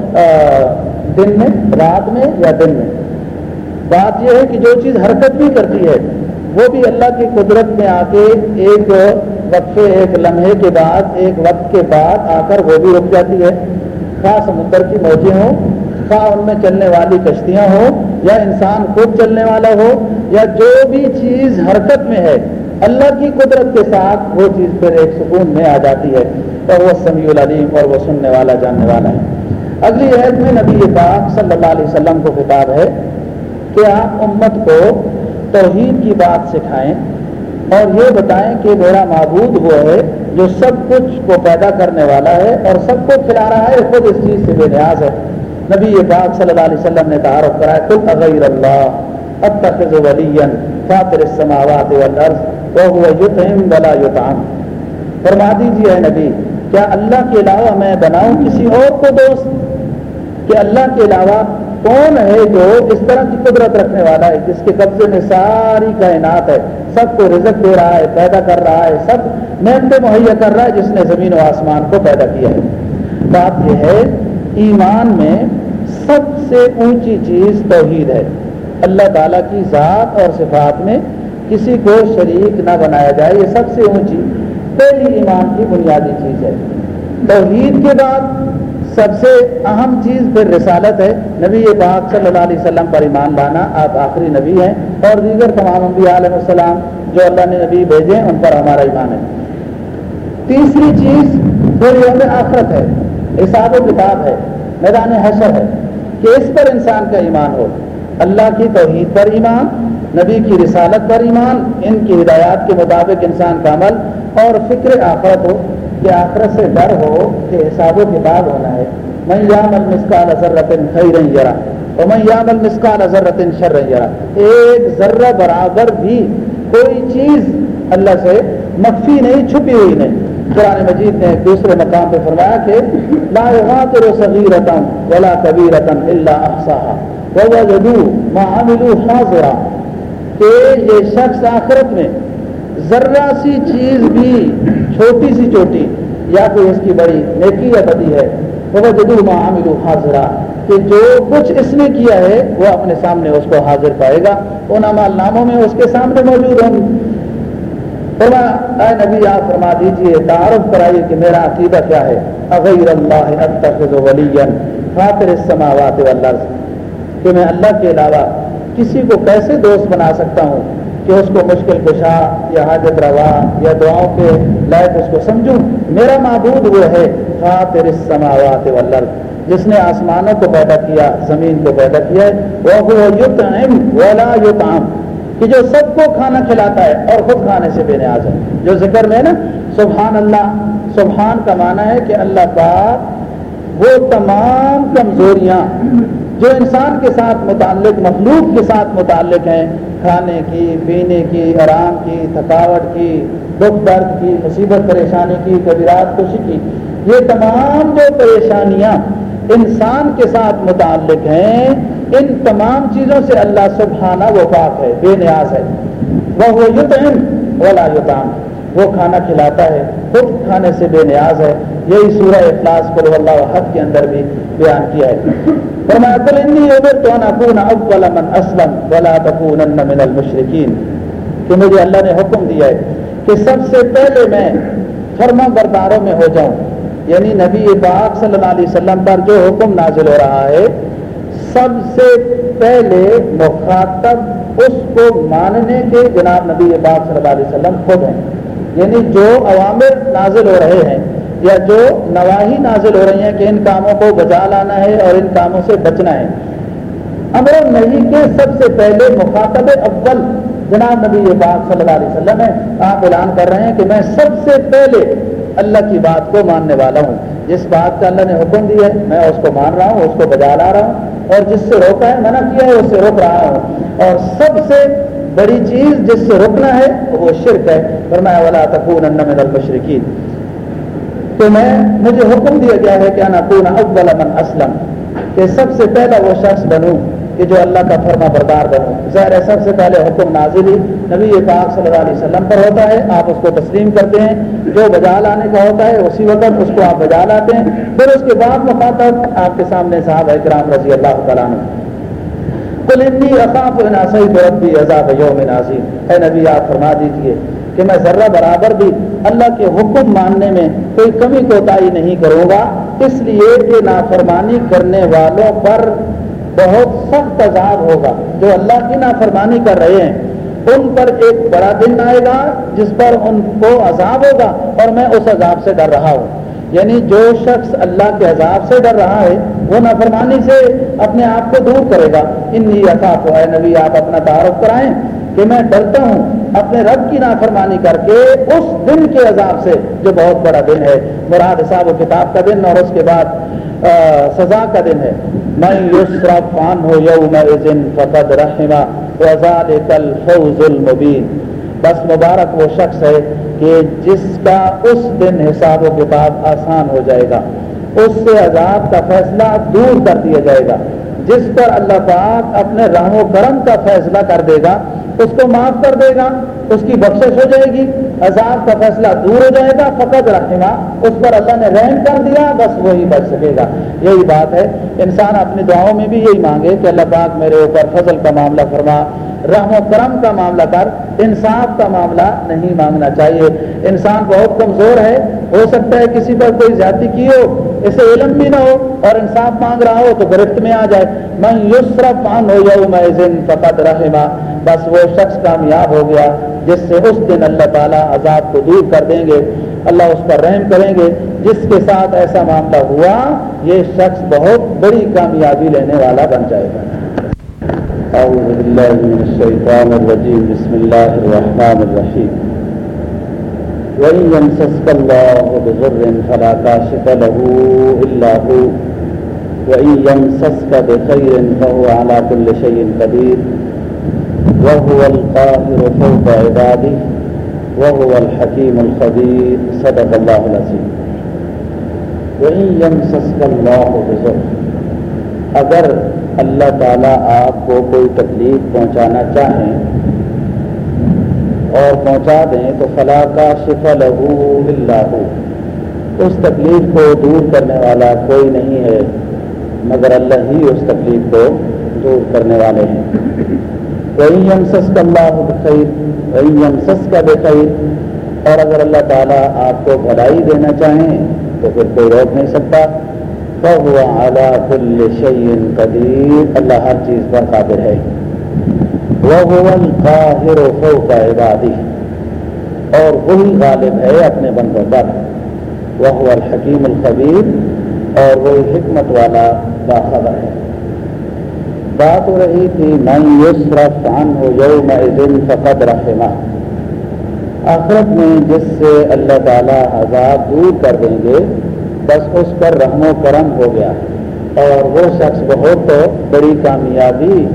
دن میں، رات میں یا دن میں۔ بات یہ ہے کہ جو چیز حرکت بھی کرتی ہے، وہ بھی اللہ کی قدرت میں آ کے ایک وقفے، ایک لمحے کے بعد، ایک وقت کے بعد آ کر وہ بھی رک جاتی ہے۔ خاص سمندر کی موجیں ہوں خواہ ان میں چلنے والی کشتیاں ہوں یا انسان خود چلنے والا ہو یا جو بھی چیز حرکت میں ہے، اللہ کی قدرت کے ساتھ وہ چیز پھر ایک سکون میں آ جاتی ہے۔ اور وہ سمیع العلیم اور وہ سننے والا، جاننے والا ہے۔ اگلی عہد میں نبی پاک صلی اللہ علیہ وسلم کو خطاب ہے کہ آپ امت کو توحید کی بات سکھائیں اور یہ بتائیں کہ میرا معبود وہ ہے جو سب کچھ کو پیدا کرنے والا ہے اور سب کو کھلا رہا ہے، خود اس چیز سے بے نیاز ہے۔ نبی پاک صلی اللہ علیہ وسلم نے تعارف کرایا کل اغیر اللہ، اتخذ ولیا فاطر السماوات والارض، وهو يطعم ولا يطعم فرما دیجیے اے نبی، کیا اللہ کے علاوہ میں بناؤں کسی اور کو دوست؟ کہ اللہ کے علاوہ کون ہے جو اس طرح کی قدرت رکھنے والا ہے، جس کے قبضے میں ساری کائنات ہے، سب کو رزق دے رہا ہے، پیدا کر رہا ہے، سب نعمتیں مہیا کر رہا ہے، جس نے زمین و آسمان کو پیدا کیا ہے؟ بات یہ ہے، ایمان میں سب سے اونچی چیز توحید ہے۔ اللہ تعالیٰ کی ذات اور صفات میں کسی کو شریک نہ بنایا جائے، یہ سب سے اونچی پہلی ایمان کی بنیادی چیز ہے۔ توحید کے بعد سب سے اہم چیز پھر رسالت ہے۔ نبی پاک صلی اللہ علیہ وسلم پر ایمان لانا آپ آخری نبی ہیں اور دیگر تمام انبیاء علیہ السلام جو اللہ نے نبی بھیجے ان پر ہمارا ایمان ہے۔ تیسری چیز پھر یوم آخرت ہے، حساب و کتاب ہے، میدان حشر ہے۔ کہ اس پر انسان کا ایمان ہو۔ اللہ کی توحید پر ایمان، نبی کی رسالت پر ایمان، ان کی ہدایات کے مطابق انسان کا عمل اور فکر آخرت ہو کہ آخرت سے ڈر ہو کہ حساب و کتاب ہونا ہے۔ میں یام المسکال ضرت خیر یرا اور میں یام المسکال ضرت شر یرا ایک ذرہ برابر بھی کوئی چیز اللہ سے مخفی نہیں، چھپی ہوئی نہیں۔ قرآن مجید نے ایک دوسرے مقام پہ فرمایا کہ لا يغادر صغيرة ولا كبيرة الا احصاها. ووجدوا ما عملوا حاضرا. کہ یہ شخص آخرت میں ذرہ سی چیز بھی چھوٹی سی چوٹی یا کوئی اس کی بڑی نیکی یا بدی ہے وہ جدو ما عملوا حاضرا. کہ جو کچھ اس نے کیا ہے، وہ اپنے سامنے اس کو حاضر پائے گا۔ ان عمال ناموں میں اس کے سامنے موجود ہوں۔ فرما اے نبی آپ فرما دیجیے، تعارف کرائیے کہ میرا عقیدہ کیا ہے؟ اغیر اللہ اتخذ ولیا فاطر السماوات والارض۔ کہ میں اللہ کے علاوہ کسی کو کیسے دوست بنا سکتا ہوں کہ اس کو مشکل کشا یا حاجت روا یا دعاؤں کے لائق اس کو سمجھوں؟ میرا معبود وہ ہے فاطر السماوات والارض، جس نے آسمانوں کو پیدا کیا، زمین کو پیدا کیا ہے۔ وہ یطعم ولا یطعم۔ کہ جو سب کو کھانا کھلاتا ہے اور خود کھانے سے بے نیاز ہے۔ جو ذکر میں نا، سبحان اللہ، سبحان کا معنی ہے کہ اللہ پاک وہ تمام کمزوریاں جو انسان کے ساتھ متعلق، مخلوق کے ساتھ متعلق ہیں، کھانے کی، پینے کی، آرام کی، تھکاوٹ کی، دکھ درد کی، مصیبت، پریشانی کی، کبھی رات خوشی کی، یہ تمام جو پریشانیاں انسان کے ساتھ متعلق ہیں ان تمام چیزوں سے اللہ سبحانہ وہ پاک ہے، بے نیاز ہے۔ وہ یتعم ولا یتعم وہ کھانا کھلاتا ہے، خود کھانے سے بے نیاز ہے۔ یہی سورہ اخلاص قل اللہ حد کے اندر بھی بیان کیا ہے۔ فرمایا، قل انی امرت ان اکون اول من اسلم ولا تکونن من المشرکین کہ مجھے اللہ نے حکم دیا ہے کہ سب سے پہلے میں فرما برداروں میں ہو جاؤں۔ یعنی نبی پاک صلی اللہ علیہ وسلم پر جو حکم نازل ہو رہا ہے سب سے پہلے مخاطب اس کو ماننے کے جناب نبی پاک صلی اللہ علیہ وسلم خود ہیں۔ یعنی جو عوامر نازل ہو رہے ہیں یا جو نواحی نازل ہو رہی ہیں کہ ان کاموں کو بجا لانا ہے اور ان کاموں سے بچنا ہے۔ امر نہیں کے سب سے پہلے مخاطب اول جناب نبی پاک صلی اللہ علیہ وسلم ہے آپ اعلان کر رہے ہیں کہ میں سب سے پہلے اللہ کی بات کو ماننے والا ہوں۔ جس بات کا اللہ نے حکم دیا ہے، میں اس کو مان رہا ہوں، اس کو بجا لا رہا ہوں۔ اور جس سے روکا ہے، منع کیا ہے اس سے روک رہا ہوں اور سب سے بڑی چیز جس سے روکنا ہے، وہ شرک ہے۔ فرمایا والا تکون من المشرکین تو میں، مجھے حکم دیا گیا ہے کہ انا کون اول من اسلم، کہ سب سے پہلا وہ شخص بنوں۔ کہ جو اللہ کا فرما بردار بنو۔ ظاہر ہے سب سے پہلے حکم نازل ہی نبی پاک صلی اللہ علیہ وسلم پر ہوتا ہے۔ آپ اس کو تسلیم کرتے ہیں۔ جو بجا لانے کا ہوتا ہے اسی وقت اس کو آپ بجا لاتے ہیں۔ پھر اس کے بعد مخاطب آپ کے سامنے صاحب کرام رضی اللہ تعالیٰ کل انی اقاف عذاب یوم نازیم اے نبی، آپ فرما دیجیے کہ میں ذرہ برابر بھی اللہ کے حکم ماننے میں کوئی کمی کوتاہی نہیں کروں گا۔ اس لیے کہ نافرمانی کرنے والوں پر بہت سخت عذاب ہوگا۔ جو اللہ کی نافرمانی کر رہے ہیں، ان پر ایک بڑا دن آئے گا، جس پر ان کو عذاب ہوگا اور میں اس عذاب سے ڈر رہا ہوں۔ یعنی جو شخص اللہ کے عذاب سے ڈر رہا ہے، وہ نافرمانی سے اپنے آپ کو دور کرے گا۔ ان اے نبی، آپ اپنا تعارف کرائیں کہ میں ڈرتا ہوں اپنے رب کی نافرمانی کر کے اس دن کے عذاب سے، جو بہت بڑا دن ہے۔ مراد حساب و کتاب کا دن اور اس کے بعد سزا کا دن ہے۔ میں یسرف فان ہو یوم فقد رحما وزال الفوز المبین۔ بس مبارک وہ شخص ہے کہ جس کا اس دن حساب و کتاب آسان ہو جائے گا۔ اس سے عذاب کا فیصلہ دور کر دیا جائے گا۔ جس پر اللہ پاک اپنے راہ و کرم کا فیصلہ کر دے گا، اس کو معاف کر دے گا، اس کی بخشش ہو جائے گی۔ عذاب کا فیصلہ دور ہو جائے گا، فقط رکھنا، اس پر اللہ نے رحم کر دیا، بس وہی بچ سکے گا۔ یہی بات ہے۔ انسان اپنی دعاؤں میں بھی یہی مانگے کہ اللہ پاک میرے اوپر فضل کا معاملہ فرما، رحم و کرم کا معاملہ کر۔ انصاف کا معاملہ نہیں مانگنا چاہیے۔ انسان بہت کمزور ہے۔ ہو سکتا ہے کسی پر کوئی زیادتی کی ہو، اسے علم بھی نہ ہو اور انصاف مانگ رہا ہو تو گرفت میں آ جائے۔ میں یسرف فان ہو جاؤں میں فقط رحما بس وہ شخص کامیاب ہو گیا۔ جس سے اس دن اللہ تعالیٰ عذاب کو دور کر دیں گے، اللہ اس پر رحم کریں گے۔ جس کے ساتھ ایسا معاملہ ہوا، یہ شخص بہت بڑی کامیابی لینے والا بن جائے گا۔ أعوذ بالله من الشيطان الرجيم بسم الله الرحمن الرحيم وإن يمسسك الله بضر فلا كاشف له إلا هو۔ وإن يمسسك بخير فهو على كل شيء قدير۔ وهو القاهر فوق عباده، وهو الحكيم الخبير، صدق الله العظيم. وإن يمسسك الله بضر اگر اللہ تعالیٰ آپ کو کوئی تکلیف پہنچانا چاہیں اور پہنچا دیں، تو فلاں کا شفا لہو اللہ اس تکلیف کو دور کرنے والا کوئی نہیں ہے، مگر اللہ ہی اس تکلیف کو دور کرنے والے ہیں۔ وہی یمسس کا اللہ بخیر وہی یمسس کا بخیر اور اگر اللہ تعالیٰ آپ کو بھلائی دینا چاہیں تو پھر کوئی روک نہیں سکتا۔ فهو على كل شيء قدير۔ اللہ ہر چیز پر قادر ہے۔ وهو القاهر فوق عباده۔ اور وہی غالب ہے اپنے بندوں پر۔ وهو الحکیم الخبیر اور وہی حکمت والا باخبر ہے۔ بات ہو رہی تھی، من یسرف عنه یومئذ فقد رحمہ۔ آخرت میں جس سے اللہ تعالی عذاب دور کر دیں گے، بس اس پر رحم و کرم ہو گیا۔ اور وہ شخص بہت بڑی کامیابی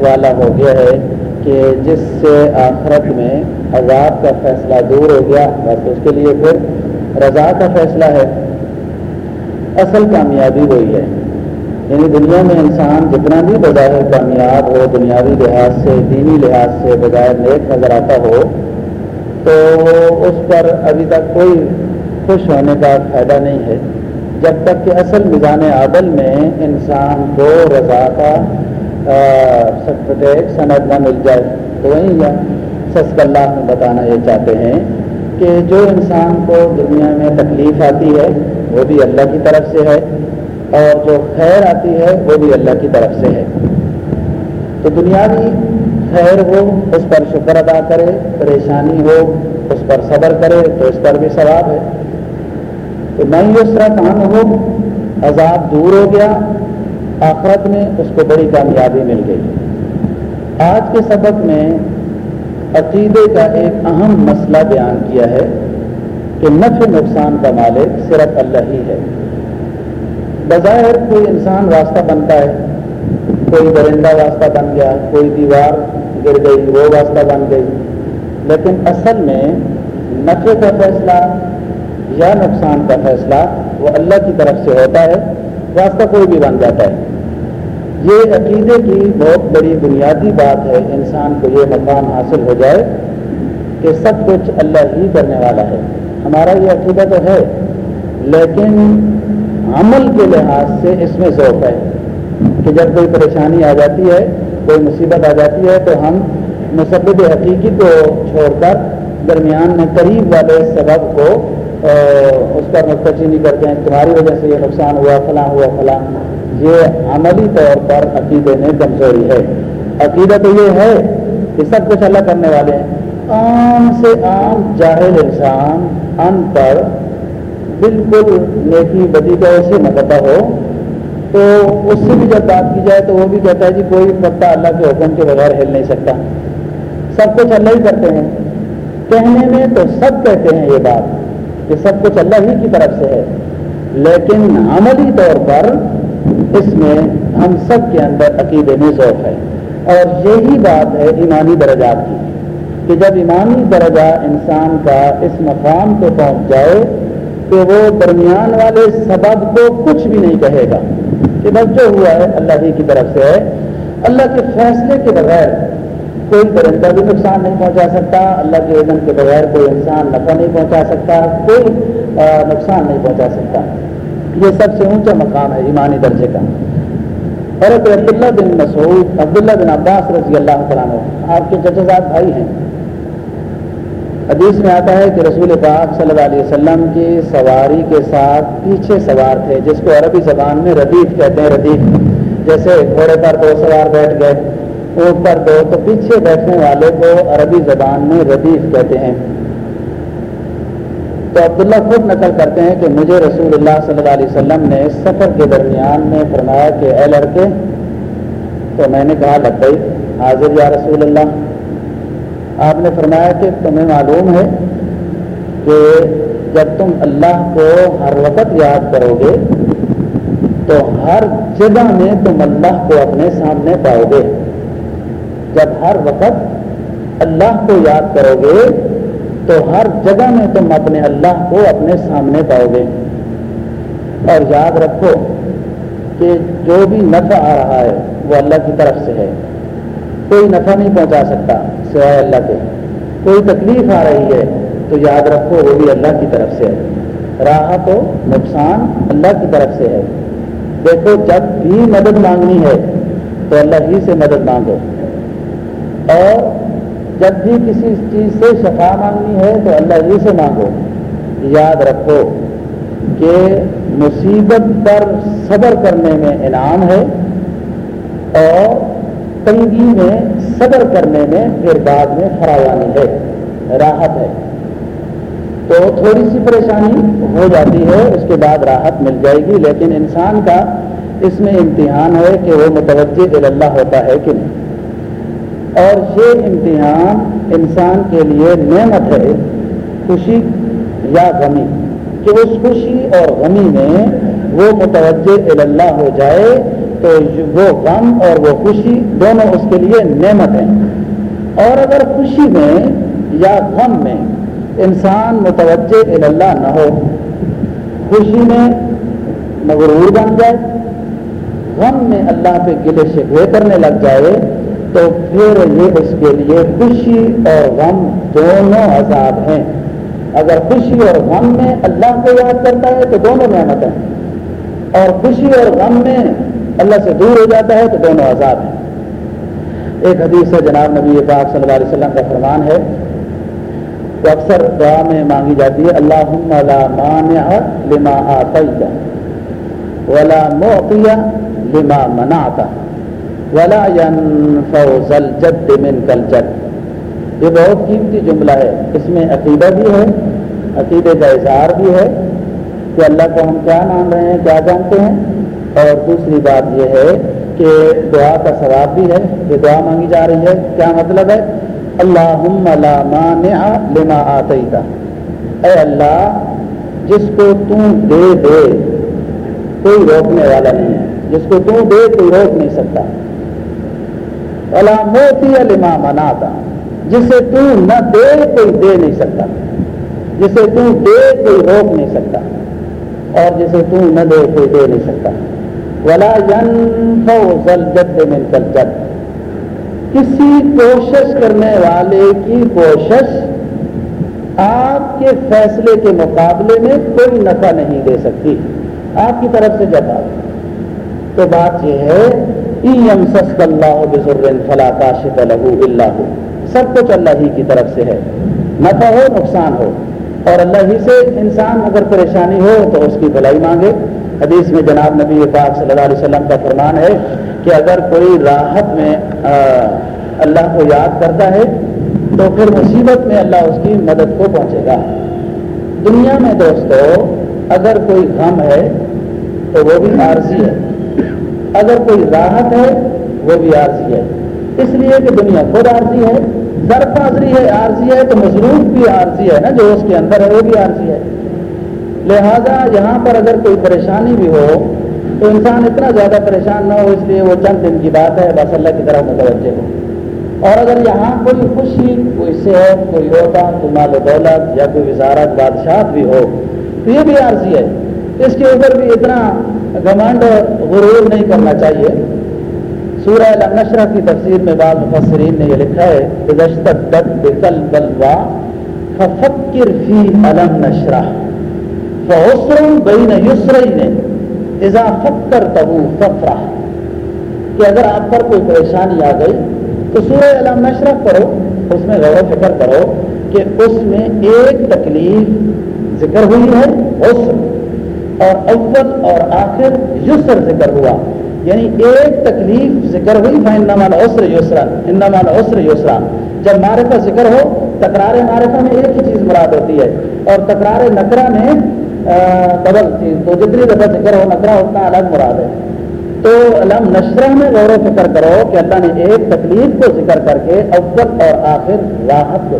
والا ہو گیا ہے کہ جس سے آخرت میں عذاب کا فیصلہ دور ہو گیا۔ بس اس کے لیے پھر رضا کا فیصلہ ہے۔ اصل کامیابی وہی ہے۔ یعنی دنیا میں انسان جتنا بھی بظاہر کامیاب ہو، دنیاوی لحاظ سے، دینی لحاظ سے بغیر نیک نظر آتا ہو، تو اس پر ابھی تک کوئی خوش ہونے کا فائدہ نہیں ہے۔ جب تک کہ اصل میزان عادل میں انسان کو رضا کا سند نہ مل جائے، تو وہیں سسک اللہ میں بتانا یہ چاہتے ہیں کہ جو انسان کو دنیا میں تکلیف آتی ہے، وہ بھی اللہ کی طرف سے ہے۔ اور جو خیر آتی ہے وہ بھی اللہ کی طرف سے ہے۔ تو دنیاوی خیر ہو، اس پر شکر ادا کرے، پریشانی ہو، اس پر صبر کرے، تو اس پر بھی ثواب ہے۔ تو میں اس طرح کہاں ہو عذاب دور ہو گیا، آخرت میں اس کو بڑی کامیابی مل گئی۔ آج کے سبق میں عقیدے کا ایک اہم مسئلہ بیان کیا ہے کہ نفع نقصان کا مالک صرف اللہ ہی ہے۔ بظاہر کوئی انسان راستہ بنتا ہے، کوئی درندہ راستہ بن گیا، کوئی دیوار گر گئی، وہ راستہ بن گئی۔ لیکن اصل میں نفع کا فیصلہ یا نقصان کا فیصلہ وہ اللہ کی طرف سے ہوتا ہے، راستہ کوئی بھی بن جاتا ہے۔ یہ عقیدے کی بہت بڑی بنیادی بات ہے، انسان کو یہ مقام حاصل ہو جائے کہ سب کچھ اللہ ہی کرنے والا ہے۔ ہمارا یہ عقیدہ تو ہے، لیکن عمل کے لحاظ سے اس میں ذوق ہے کہ جب کوئی پریشانی آ جاتی ہے، کوئی مصیبت آ جاتی ہے، تو ہم مسبد حقیقی کو چھوڑ کر درمیان میں قریب والے سبب کو اس کا نقطہ نہیں کرتے ہیں۔ تمہاری وجہ سے یہ نقصان ہوا، فلاں ہوا، فلاں۔ یہ عملی طور پر عقیدے میں کمزوری ہے۔ عقیدہ تو یہ ہے کہ سب کچھ اللہ کرنے والے ہیں۔ عام سے عام جاہل انسان، ان پر بالکل نیکی بدی کا ایسے نہ پتہ ہو۔ تو اس سے بھی جب بات کی جائے تو وہ بھی کہتا ہے جی کوئی پتا اللہ کے حکم کے بغیر ہل نہیں سکتا۔ سب کچھ اللہ ہی کرتے ہیں۔ کہنے میں تو سب کہتے ہیں یہ بات کہ سب کچھ اللہ ہی کی طرف سے ہے۔ لیکن عملی طور پر اس میں ہم سب کے اندر عقید ذوق ہے۔ اور یہی بات ہے ایمانی درجات کی کہ جب ایمانی درجہ انسان کا اس مقام پہ پہنچ جائے کہ وہ درمیان والے سبب کو کچھ بھی نہیں کہے گا کہ بس جو ہوا ہے، اللہ ہی کی طرف سے ہے۔ اللہ کے فیصلے کے بغیر کوئی درندہ بھی نقصان نہیں پہنچا سکتا۔ اللہ کے علم کے بغیر کوئی انسان نفع نہیں پہنچا سکتا، کوئی نقصان نہیں پہنچا سکتا۔ یہ سب سے اونچا مقام ہے ایمانی درجے کا۔ حضرت عبداللہ بن مسعود، عبداللہ بن عباس رضی اللہ تعالیٰ آپ کے ججزاد بھائی ہیں۔ حدیث میں آتا ہے کہ رسول پاک صلی اللہ علیہ وسلم کی سواری کے ساتھ پیچھے سوار تھے، جس کو عربی زبان میں ردیف کہتے ہیں ردیف جیسے گھوڑے پر دو سوار بیٹھ گئے اونٹ پر دو تو پیچھے بیٹھنے والے کو عربی زبان میں ردیف کہتے ہیں۔ تو عبداللہ خود نقل کرتے ہیں کہ مجھے رسول اللہ صلی اللہ علیہ وسلم نے سفر کے درمیان میں فرمایا کہ، اے لڑکے، تو میں نے کہا لگ گئی حاضر یا رسول اللہ؟ آپ نے فرمایا کہ تمہیں معلوم ہے کہ جب تم اللہ کو ہر وقت یاد کرو گے، تو ہر جگہ میں تم اللہ کو اپنے سامنے پاؤ گے۔ جب ہر وقت اللہ کو یاد کرو گے، تو ہر جگہ میں تم اپنے اللہ کو اپنے سامنے پاؤ گے۔ اور یاد رکھو کہ جو بھی نفع آ رہا ہے، وہ اللہ کی طرف سے ہے۔ کوئی نفع نہیں پہنچا سکتا سوائے اللہ کے۔ کوئی تکلیف آ رہی ہے تو یاد رکھو وہ بھی اللہ کی طرف سے ہے۔ راحت و نقصان اللہ کی طرف سے ہے۔ دیکھو جب بھی مدد مانگنی ہے تو اللہ ہی سے مدد مانگو۔ اور جب بھی کسی چیز سے شفا مانگنی ہے تو اللہ ہی سے مانگو۔ یاد رکھو کہ مصیبت پر صبر کرنے میں انعام ہے اور تنگی میں، صبر کرنے میں، پھر بعد میں فراوانی ہے، راحت ہے۔ تو تھوڑی سی پریشانی ہو جاتی ہے، اس کے بعد راحت مل جائے گی۔ لیکن انسان کا اس میں امتحان ہے کہ وہ متوجہ اللہ ہوتا ہے کہ نہیں۔ اور یہ امتحان انسان کے لیے نعمت ہے، خوشی یا غمی۔ کہ اس خوشی اور غمی میں وہ متوجہ اللہ ہو جائے تو وہ غم اور وہ خوشی دونوں اس کے لیے نعمت ہیں۔ اور اگر خوشی میں یا غم میں انسان متوجہ اللہ نہ ہو، خوشی میں مغرور بن جائے، غم میں اللہ پہ گلے شکوے کرنے لگ جائے، تو پھر یہ اس کے لیے خوشی اور غم دونوں عذاب ہیں۔ اگر خوشی اور غم میں اللہ کو یاد کرتا ہے، تو دونوں نعمت ہیں۔ اور خوشی اور غم میں اللہ سے دور ہو جاتا ہے تو دونوں عذاب ہیں۔ ایک حدیث ہے جناب نبی پاک صلی اللہ علیہ وسلم کا فرمان ہے۔ تو اکثر دعا میں مانگی جاتی ہے اللہ مانع لما آتیہ ولا معطیہ لما منعتا ولا ينفوز الجد من کل یہ بہت قیمتی جملہ ہے۔ اس میں عقیدہ بھی ہے، عقیدے کا اظہار بھی ہے کہ اللہ کو ہم کیا مان رہے ہیں، کیا جانتے ہیں۔ اور دوسری بات یہ ہے کہ دعا کا ثواب بھی ہے کہ دعا مانگی جا رہی ہے۔ کیا مطلب ہے؟ اللہ مانع لما آتی اے اللہ، جس کو تم دے دے، کوئی روکنے والا نہیں۔ ہے جس کو تم دے، کوئی روک نہیں سکتا۔ موتی علما منا جسے تو نہ دے، کوئی دے نہیں سکتا۔ جسے تو دے، کوئی روک نہیں سکتا۔ اور جسے تو نہ دے، کوئی دے نہیں سکتا۔ ولا جن جد من کل جد کسی کوشش کرنے والے کی کوشش آپ کے فیصلے کے مقابلے میں کوئی نفع نہیں دے سکتی. آپ کی طرف سے جب آپ تو بات یہ ہے فلا کاشف له الا سب کچھ اللہ ہی کی طرف سے ہے۔ نفع ہو، نقصان ہو۔ اور اللہ ہی سے انسان اگر پریشانی ہو تو اس کی بھلائی مانگے۔ حدیث میں جناب نبی پاک صلی اللہ علیہ وسلم کا فرمان ہے کہ اگر کوئی راحت میں اللہ کو یاد کرتا ہے، تو پھر مصیبت میں اللہ اس کی مدد کو پہنچے گا۔ دنیا میں دوستو، اگر کوئی غم ہے، تو وہ بھی عارضی ہے۔ اگر کوئی راحت ہے، وہ بھی عارضی ہے۔ اس لیے کہ دنیا خود عارضی ہے ضرف حاضری ہے، عارضی ہے، تو مصروف بھی عارضی ہے نا، جو اس کے اندر ہے، وہ بھی عارضی ہے۔ لہذا یہاں پر اگر کوئی پریشانی بھی ہو تو انسان اتنا زیادہ پریشان نہ ہو، اس لیے وہ چند دن کی بات ہے، بس اللہ کی طرف متوجہ ہو۔ اور اگر یہاں کوئی خوشی، کوئی صحت، کوئی عہدہ، کوئی مال و دولت یا کوئی وزارت بادشاہت بھی ہو، تو یہ بھی عارضی ہے۔ اس کے اوپر بھی اتنا گھمنڈ غرور نہیں کرنا چاہیے۔ سورہ نشرہ کی تفسیر میں بعض مفسرین نے یہ لکھا ہے کہ بلوا ففکر فی علم نشرہ فسر بین یسرئی نے اذا فکر تبو ففرا کہ اگر آپ پر کوئی پریشانی آ گئی تو سورہ علم نشرہ کرو اس میں غور و فکر کرو کہ اس میں ایک تکلیف ذکر ہوئی ہے اسر اور اول اور آخر یسر ذکر ہوا. یعنی ایک تکلیف ذکر ہوئی فا انمان عسر یسرا. انمان عسر یسرا. جب معرفہ ذکر ہو، تکرار معرفہ میں ایک ہی چیز مراد ہوتی ہے. اور تکرار نکرا میں ڈبل چیز تو جتنی دفعہ ذکر ہو نکرا اتنا الگ مراد ہے۔ تو علم نشرہ میں غور و فکر کرو کہ اللہ نے ایک تکلیف کو ذکر کر کے اول اور آخر راحت کو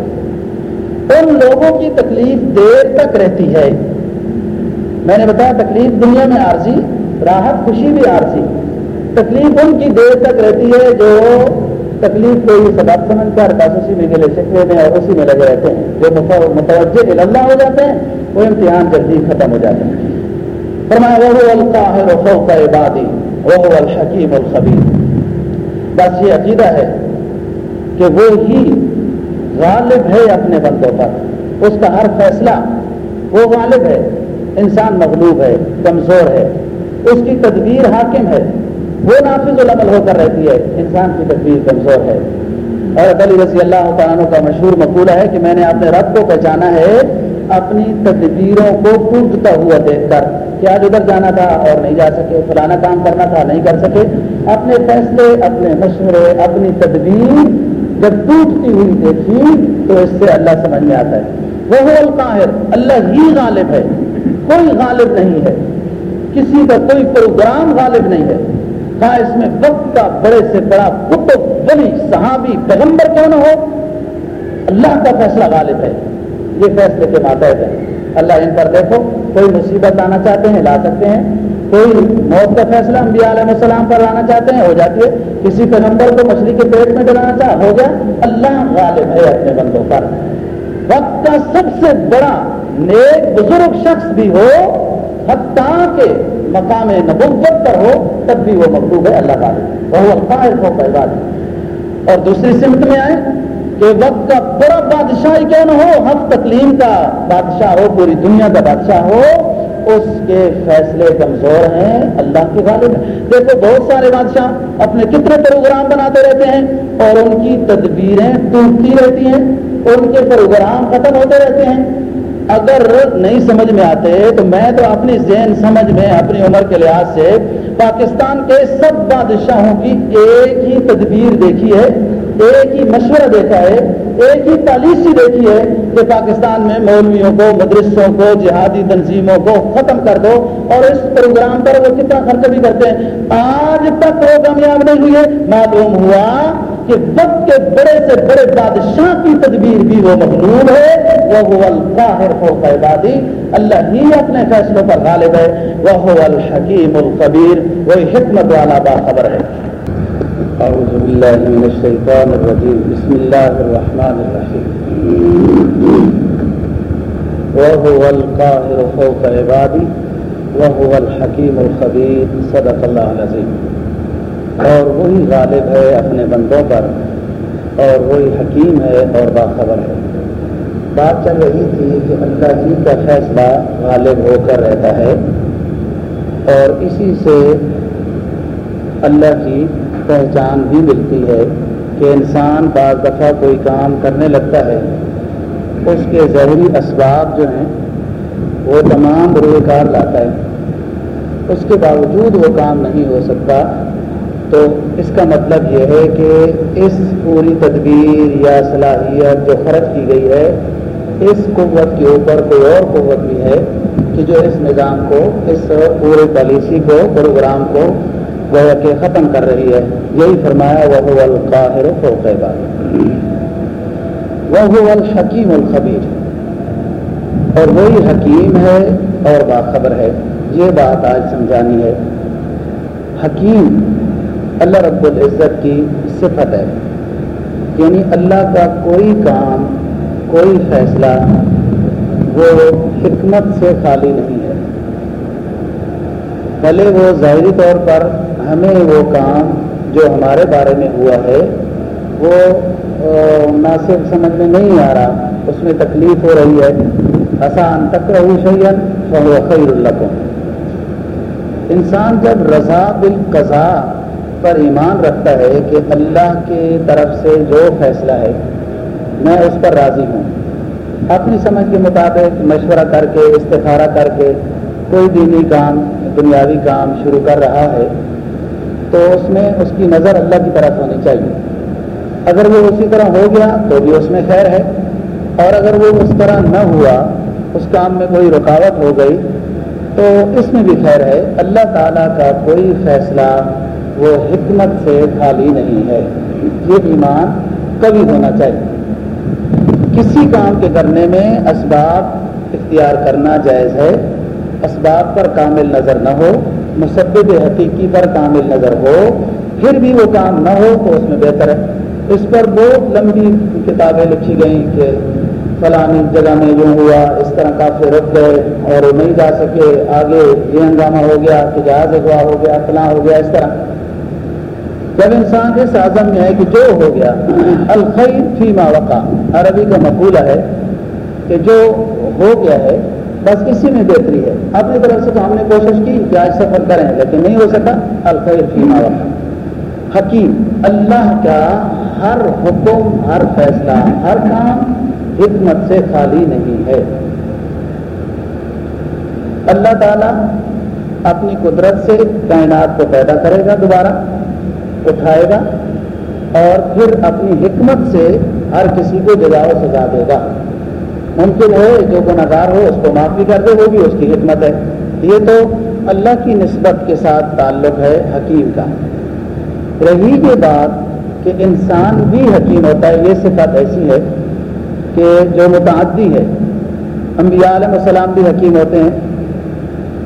ان لوگوں کی تکلیف دیر تک رہتی ہے۔ میں نے بتایا، تکلیف دنیا میں عارضی، راحت، خوشی بھی عارضی۔ تکلیف ان کی دیر تک رہتی ہے جو تکلیف کو یہ سبب سمجھ کر بس اسی میں گلے شکوے میں اور اسی میں لگے رہتے ہیں۔ جو متوجہ اللہ ہو جاتے ہیں، وہ امتحان جلدی ختم ہو جاتے ہیں۔ فرمایا وہ القاہر فوق عبادی وہ الحکیم الخبیر بس یہ عقیدہ ہے کہ وہ ہی غالب ہے اپنے بندوں پر۔ اس کا ہر فیصلہ وہ غالب ہے۔ انسان مغلوب ہے، کمزور ہے۔ اس کی تدبیر حاکم ہے۔ وہ نافذ العمل ہو کر رہتی ہے، انسان کی تدبیر کمزور ہے۔ اور علی رضی اللہ تعالیٰ کا مشہور مقولہ ہے کہ میں نے اپنے رب کو پہچانا ہے، اپنی تدبیروں کو ٹوٹتا ہوا دیکھ کر۔ کہ آج ادھر جانا تھا اور نہیں جا سکے، فلانا کام کرنا تھا، نہیں کر سکے۔ اپنے فیصلے، اپنے مشورے، اپنی تدبیر جب ٹوٹتی ہوئی دیکھی تو اس سے اللہ سمجھ میں آتا ہے۔ وہ القاہر، اللہ ہی غالب ہے۔ کوئی غالب نہیں ہے۔ کسی کا کوئی پروگرام غالب نہیں ہے۔ اس میں وقت کا بڑے سے بڑا کتب، ولی، صحابی، پیغمبر کیوں نہ ہو؟ اللہ کا فیصلہ غالب ہے۔ یہ فیصلے کے ماتحت ہے اللہ ان پر دیکھو، کوئی مصیبت لانا چاہتے ہیں، لا سکتے ہیں۔ کوئی موت کا فیصلہ انبیاء علیہ السلام پر لانا چاہتے ہیں، ہو جاتی ہے۔ کسی پیغمبر کو مچھلی کے پیٹ میں ڈلانا چاہ، ہو گیا۔ اللہ غالب ہے اپنے بندوں پر۔ وقت کا سب سے بڑا نیک بزرگ شخص بھی ہو، حتیٰ کہ مقام نبوت پر ہو، تب بھی وہ مقبوب ہے، اللہ تعالیٰ۔ وہ الفاظ ہو بات اور دوسری سمت میں آئے کہ وقت کا بڑا بادشاہ کیوں نہ ہو حق تکلیم کا بادشاہ ہو، پوری دنیا کا بادشاہ ہو، اس کے فیصلے کمزور ہیں، اللہ کے غالب ہیں۔ دیکھو، بہت سارے بادشاہ اپنے کتنے پروگرام بناتے رہتے ہیں اور ان کی تدبیریں ٹوٹتی رہتی ہیں، ان کے پروگرام ختم ہوتے رہتے ہیں۔ اگر نہیں سمجھ میں آتے تو میں تو اپنی ذہن سمجھ میں اپنی عمر کے لحاظ سے پاکستان کے سب بادشاہوں کی ایک ہی تدبیر دیکھی ہے، ایک ہی مشورہ دیکھا ہے ایک ہی پالیسی دیکھی ہے کہ پاکستان میں مولویوں کو، مدرسوں کو، جہادی تنظیموں کو ختم کر دو اور اس پروگرام پر وہ کتنا خرچ بھی کرتے ہیں۔ آج تک وہ کامیاب نہیں ہوئی ہے معلوم ہوا کہ وقت کے بڑے سے بڑے بادشاہ کی تدبیر بھی وہ مقلوب ہے۔ وہ القاہر ہو عبادی۔ اللہ ہی اپنے فیصلوں پر غالب ہے۔ وہ الحکیم القبیر۔ وہی حکمت والا باخبر ہے۔ أعوذ بالله من الشيطان الرجيم. بسم الله الرحمن الرحيم. وهو القاهر فوق عبادي، وهو الحكيم الخبير. صدق الله العظيم. اور وہی غالب ہے اپنے بندوں پر، اور وہی حکیم ہے اور باخبر ہے۔ بات چل رہی تھی کہ اللہ جی کا فیصلہ غالب ہو کر رہتا ہے، اور اسی سے اللہ کی پہچان بھی ملتی ہے کہ انسان بعض دفعہ کوئی کام کرنے لگتا ہے۔ اس کے ظہری اسباب جو ہیں، وہ تمام روزگار لاتا ہے۔ اس کے باوجود وہ کام نہیں ہو سکتا۔ تو اس کا مطلب یہ ہے کہ اس پوری تدبیر یا صلاحیت جو خرچ کی گئی ہے، اس قوت کے اوپر کوئی اور قوت بھی ہے کہ جو اس نظام کو، اس پورے پالیسی کو، پروگرام کو گویا کہ ختم کر رہی ہے۔ یہی فرمایا وہ القاہر فوق بات وہ الحکیم الخبیر اور وہی حکیم ہے اور باخبر ہے۔ یہ بات آج سمجھانی ہے۔ حکیم اللہ رب العزت کی صفت ہے۔ یعنی اللہ کا کوئی کام، کوئی فیصلہ وہ حکمت سے خالی نہیں ہے۔ بھلے وہ ظاہری طور پر ہمیں وہ کام جو ہمارے بارے میں ہوا ہے، وہ مناسب سمجھ میں نہیں آ رہا، اس میں تکلیف ہو رہی ہے۔ آسان تک رہی شعین خیر اللہ کو انسان جب رضا بالقضا پر ایمان رکھتا ہے کہ اللہ کی طرف سے جو فیصلہ ہے، میں اس پر راضی ہوں۔ اپنی سمجھ کے مطابق مشورہ کر کے، استخارہ کر کے کوئی دینی کام، دنیاوی کام شروع کر رہا ہے تو اس میں اس کی نظر اللہ کی طرف ہونی چاہیے۔ اگر وہ اسی طرح ہو گیا تو بھی اس میں خیر ہے۔ اور اگر وہ اس طرح نہ ہوا، اس کام میں کوئی رکاوٹ ہو گئی، تو اس میں بھی خیر ہے۔ اللہ تعالیٰ کا کوئی فیصلہ وہ حکمت سے خالی نہیں ہے۔ یہ ایمان کبھی ہونا چاہیے۔ کسی کام کے کرنے میں اسباب اختیار کرنا جائز ہے۔ اسباب پر کامل نظر نہ ہو۔ مسبب حقیقی پر کامل نظر ہو، پھر بھی وہ کام نہ ہو تو اس میں بہتر ہے۔ اس پر بہت لمبی کتابیں لکھی گئیں کہ فلانی جگہ میں یوں ہوا، اس طرح کافی رک گئے اور وہ نہیں جا سکے، آگے یہ ہنگامہ ہو گیا کہ جہاز اغوا ہو گیا، فلاں ہو گیا، اس طرح۔ جب انسان اس عزم میں ہے کہ جو ہو گیا، الخیر فی ما وقع، عربی کا مقولہ ہے کہ جو ہو گیا ہے بس اسی میں بہتری ہے۔ اپنی طرف سے تو ہم نے کوشش کی کہ آج سفر کریں، لیکن نہیں ہو سکا۔ الخیر فی ما وقع حکیم، اللہ کا ہر حکم، ہر فیصلہ، ہر کام حکمت سے خالی نہیں ہے۔ اللہ تعالیٰ اپنی قدرت سے کائنات کو پیدا کرے گا دوبارہ، اٹھائے گا اور پھر اپنی حکمت سے ہر کسی کو جگہ و سزا دے گا۔ ممکن ہے، جو گناگار ہو، اس کو معاف بھی کر دے، وہ بھی اس کی حکمت ہے۔ یہ تو اللہ کی نسبت کے ساتھ تعلق ہے حکیم کا۔ رہی یہ بات کہ انسان بھی حکیم ہوتا ہے، یہ صفت ایسی ہے کہ جو متعدی ہے۔ انبیاء علیہ السلام بھی حکیم ہوتے ہیں،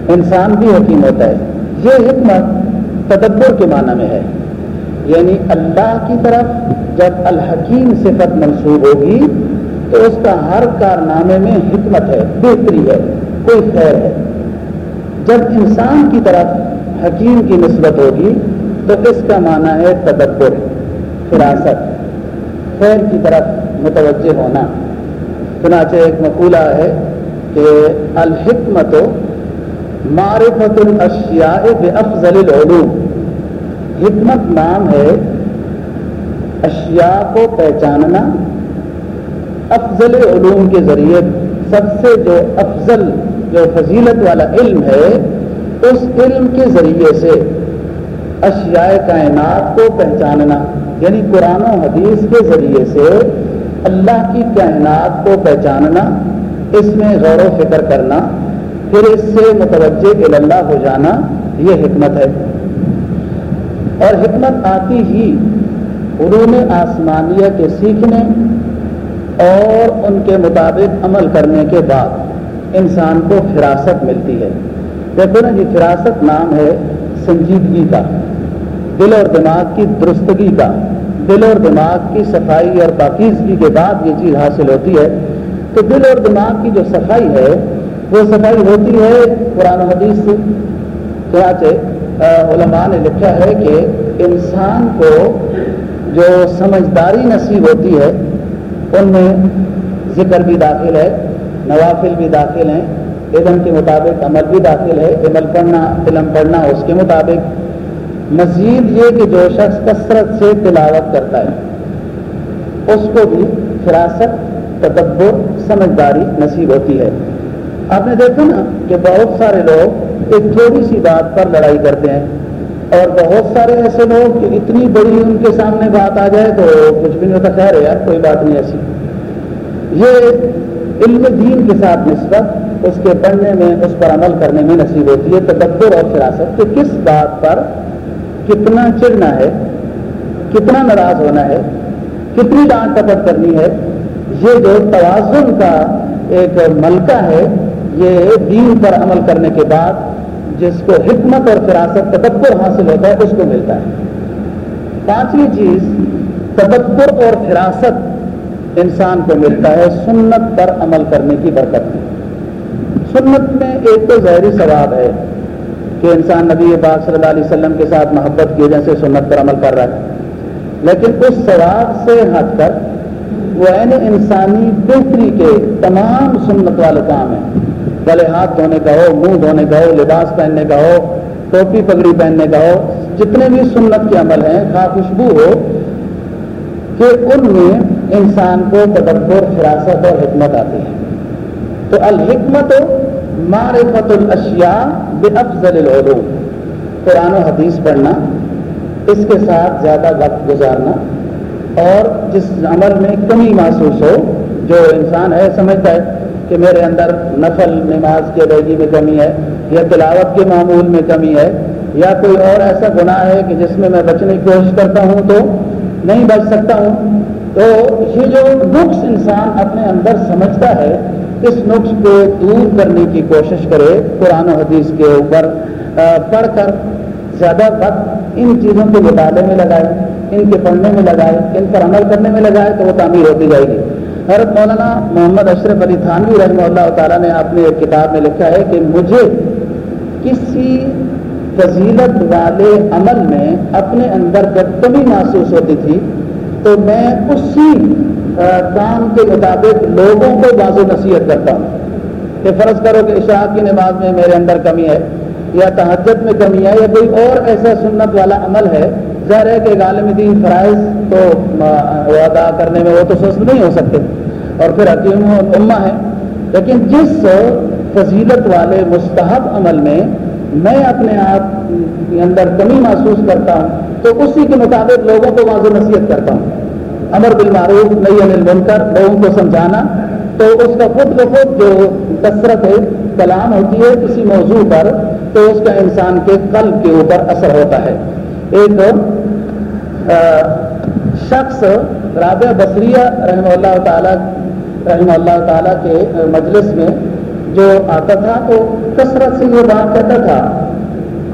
انسان بھی حکیم ہوتا ہے۔ یہ حکمت تدبر کے معنی میں ہے۔ یعنی اللہ کی طرف جب الحکیم صفت منسوب ہوگی تو اس کا ہر کارنامے میں حکمت ہے، بہتری ہے، کوئی خیر ہے۔ جب انسان کی طرف حکیم کی نسبت ہوگی، تو اس کا معنی ہے تدبر، فراست، خیر کی طرف متوجہ ہونا۔ چنانچہ ایک مقولہ ہے کہ الحکمت معرفت الاشیاء بافضل العلوم۔ حکمت نام ہے اشیاء کو پہچاننا افضل علوم کے ذریعے سب سے جو افضل جو فضیلت والا علم ہے، اس علم کے ذریعے سے اشیاء کائنات کو پہچاننا یعنی قرآن و حدیث کے ذریعے سے اللہ کی کائنات کو پہچاننا، اس میں غور و فکر کرنا، پھر اس سے متوجہ اللہ ہو جانا، یہ حکمت ہے۔ اور حکمت آتی ہی علوم آسمانیہ کے سیکھنے اور ان کے مطابق عمل کرنے کے بعد انسان کو فراست ملتی ہے۔ دیکھو نا، یہ فراست نام ہے سنجیدگی کا، دل اور دماغ کی درستگی کا۔ دل اور دماغ کی صفائی اور پاکیزگی کے بعد یہ چیز حاصل ہوتی ہے۔ تو دل اور دماغ کی جو صفائی ہے، وہ صفائی ہوتی ہے قرآن حدیث سے۔ چنانچہ علماء نے لکھا ہے کہ انسان کو جو سمجھداری نصیب ہوتی ہے ان میں ذکر بھی داخل ہے، نوافل بھی داخل ہیں علم کے مطابق عمل بھی داخل ہے، عمل پڑھنا، علم پڑھنا اس کے مطابق۔ مزید یہ کہ جو شخص کثرت سے تلاوت کرتا ہے، اس کو بھی فراست، تدبر، سمجھداری نصیب ہوتی ہے۔ آپ نے دیکھا نا کہ بہت سارے لوگ ایک تھوڑی سی بات پر لڑائی کرتے ہیں۔ اور بہت سارے ایسے لوگ کہ اتنی بڑی ان کے سامنے بات آ جائے تو کچھ بھی نہیں ہوتا، خیر ہے یار، کوئی بات نہیں ایسی۔ یہ علم دین کے ساتھ نسبت اس کے پڑھنے میں، اس پر عمل کرنے میں نصیب ہوتی ہے، تدبر اور فراست کہ کس بات پر کتنا چڑنا ہے، کتنا ناراض ہونا ہے، کتنی ڈانٹ ٹپٹ کرنی ہے۔ یہ جو توازن کا ایک ملکہ ہے، یہ دین پر عمل کرنے کے بعد جس کو حکمت اور فراست تدبر حاصل ہوتا ہے، اس کو ملتا ہے۔ پانچویں چیز، تدبر اور فراست انسان کو ملتا ہے سنت پر عمل کرنے کی برکت میں۔ سنت میں ایک تو ظاہری ثواب ہے کہ انسان نبی پاک صلی اللہ علیہ وسلم کے ساتھ محبت کی وجہ سے سنت پر عمل کر رہا ہے۔ لیکن اس ثواب سے ہٹ کر وہ عین انسانی بہتری کے تمام سنت والے کام ہیں۔ گلے ہاتھ دھونے کا ہو، منہ دھونے کا ہو، لباس پہننے کا ہو، ٹوپی پگڑی پہننے کا ہو، جتنے بھی سنت کے عمل ہیں خواہ خوشبو ہو، کہ ان میں انسان کو تدبر فراست اور حکمت آتی ہے۔ تو الحکمت معرفت الاشیاء بے افضل العلوم۔ قرآن و حدیث پڑھنا، اس کے ساتھ زیادہ وقت گزارنا، اور جس عمل میں کمی محسوس ہو، جو انسان ہے، سمجھتا ہے کہ میرے اندر نفل نماز کی ادائیگی میں کمی ہے یا تلاوت کے معمول میں کمی ہے یا کوئی اور ایسا گناہ ہے کہ جس میں میں بچنے کی کوشش کرتا ہوں تو نہیں بچ سکتا ہوں؟ تو یہ جو نقص انسان اپنے اندر سمجھتا ہے، اس نقص کو دور کرنے کی کوشش کرے قرآن و حدیث کے اوپر پڑھ کر زیادہ وقت ان چیزوں کے مطالعے میں لگائے، ان کے پڑھنے میں لگائے، ان پر عمل کرنے میں لگائے تو وہ تعمیر ہوتی جائے گی۔ حضرت مولانا محمد اشرف علی تھانوی رحمہ اللہ تعالیٰ نے اپنے ایک کتاب میں لکھا ہے کہ مجھے کسی فضیلت والے عمل میں اپنے اندر جب کمی محسوس ہوتی تھی تو میں اسی کام کے مطابق لوگوں کو باز و نصیحت کرتا ہوں کہ فرض کرو کہ عشاء کی نماز میں میرے اندر کمی ہے یا تحجت میں کمی ہے یا کوئی اور ایسا سنت والا عمل ہے ظاہر ہے کہ عالم دین فرائض تو ادا کرنے میں وہ تو سست نہیں ہو سکتے۔ اور پھر حکیم اما ہے لیکن جس فضیلت والے مستحب عمل میں میں اپنے آپ کے اندر کمی محسوس کرتا ہوں، تو اسی کے مطابق لوگوں کو واضح نصیحت کرتا ہوں۔ امر بالمعروف نئی انل بن کر لوگوں کو سمجھانا۔ تو اس کا خود بخود جو کثرت ہے، کلام ہوتی ہے کسی موضوع پر، تو اس کا انسان کے قلب کے اوپر اثر ہوتا ہے۔ ایک شخص رابعہ بصریہ رحمہ اللہ تعالیٰ، رحمہ اللہ تعالیٰ کے مجلس میں جو آتا تھا تو کثرت سے یہ بات کہتا تھا،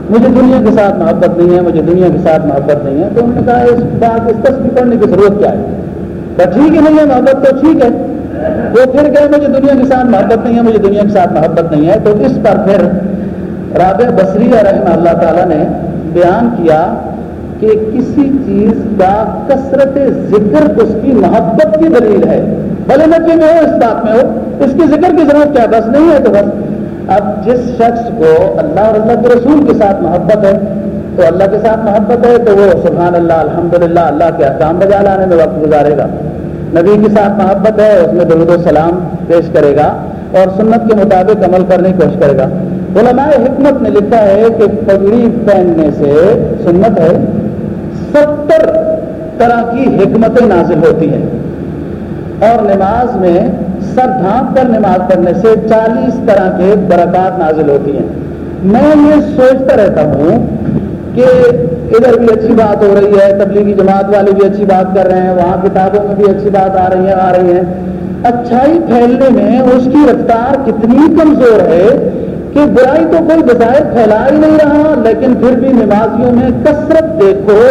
مجھے دنیا کے ساتھ محبت نہیں ہے، مجھے دنیا کے ساتھ محبت نہیں ہے، تو انہوں نے کہا، اس بات، اس تصویر پڑھنے کی ضرورت کیا ہے؟ تو ٹھیک ہے، نہیں ہے، محبت تو ٹھیک ہے، وہ پھر کہ مجھے دنیا کے ساتھ محبت نہیں ہے، مجھے دنیا کے ساتھ محبت نہیں ہے، تو اس پر پھر رابع بصریہ رحمہ اللہ تعالیٰ نے بیان کیا کہ کسی چیز کا کثرت ذکر اس کی محبت کی دلیل ہے۔ بھلے نفی میں ہو اس بات میں ہو اس کی ذکر کی ضرورت کیا بس نہیں ہے تو بس۔ اب جس شخص کو اللہ اور اللہ کے رسول کے ساتھ محبت ہے، تو اللہ کے ساتھ محبت ہے تو وہ سبحان اللہ الحمد للہ اللہ کے احکام بجا لانے میں وقت گزارے گا۔ نبی کے ساتھ محبت ہے، اس میں درود و سلام پیش کرے گا اور سنت کے مطابق عمل کرنے کی کوشش کرے گا۔ علماء حکمت نے لکھا ہے کہ پگڑی پہننے سے سنت ہے۔ ستر طرح کی حکمتیں نازل ہوتی ہیں۔ اور نماز میں سر ڈھانپ کر نماز پڑھنے سے چالیس طرح کے برکات نازل ہوتی ہیں۔ میں یہ سوچتا رہتا ہوں کہ ادھر بھی اچھی بات ہو رہی ہے، تبلیغی جماعت والے بھی اچھی بات کر رہے ہیں، وہاں کتابوں میں بھی اچھی بات آ رہی ہیں آ رہی ہیں اچھائی پھیلنے میں اس کی رفتار کتنی کمزور ہے کہ برائی تو کوئی بظاہر پھیلا ہی نہیں رہا، لیکن پھر بھی نمازیوں میں کثرت دیکھو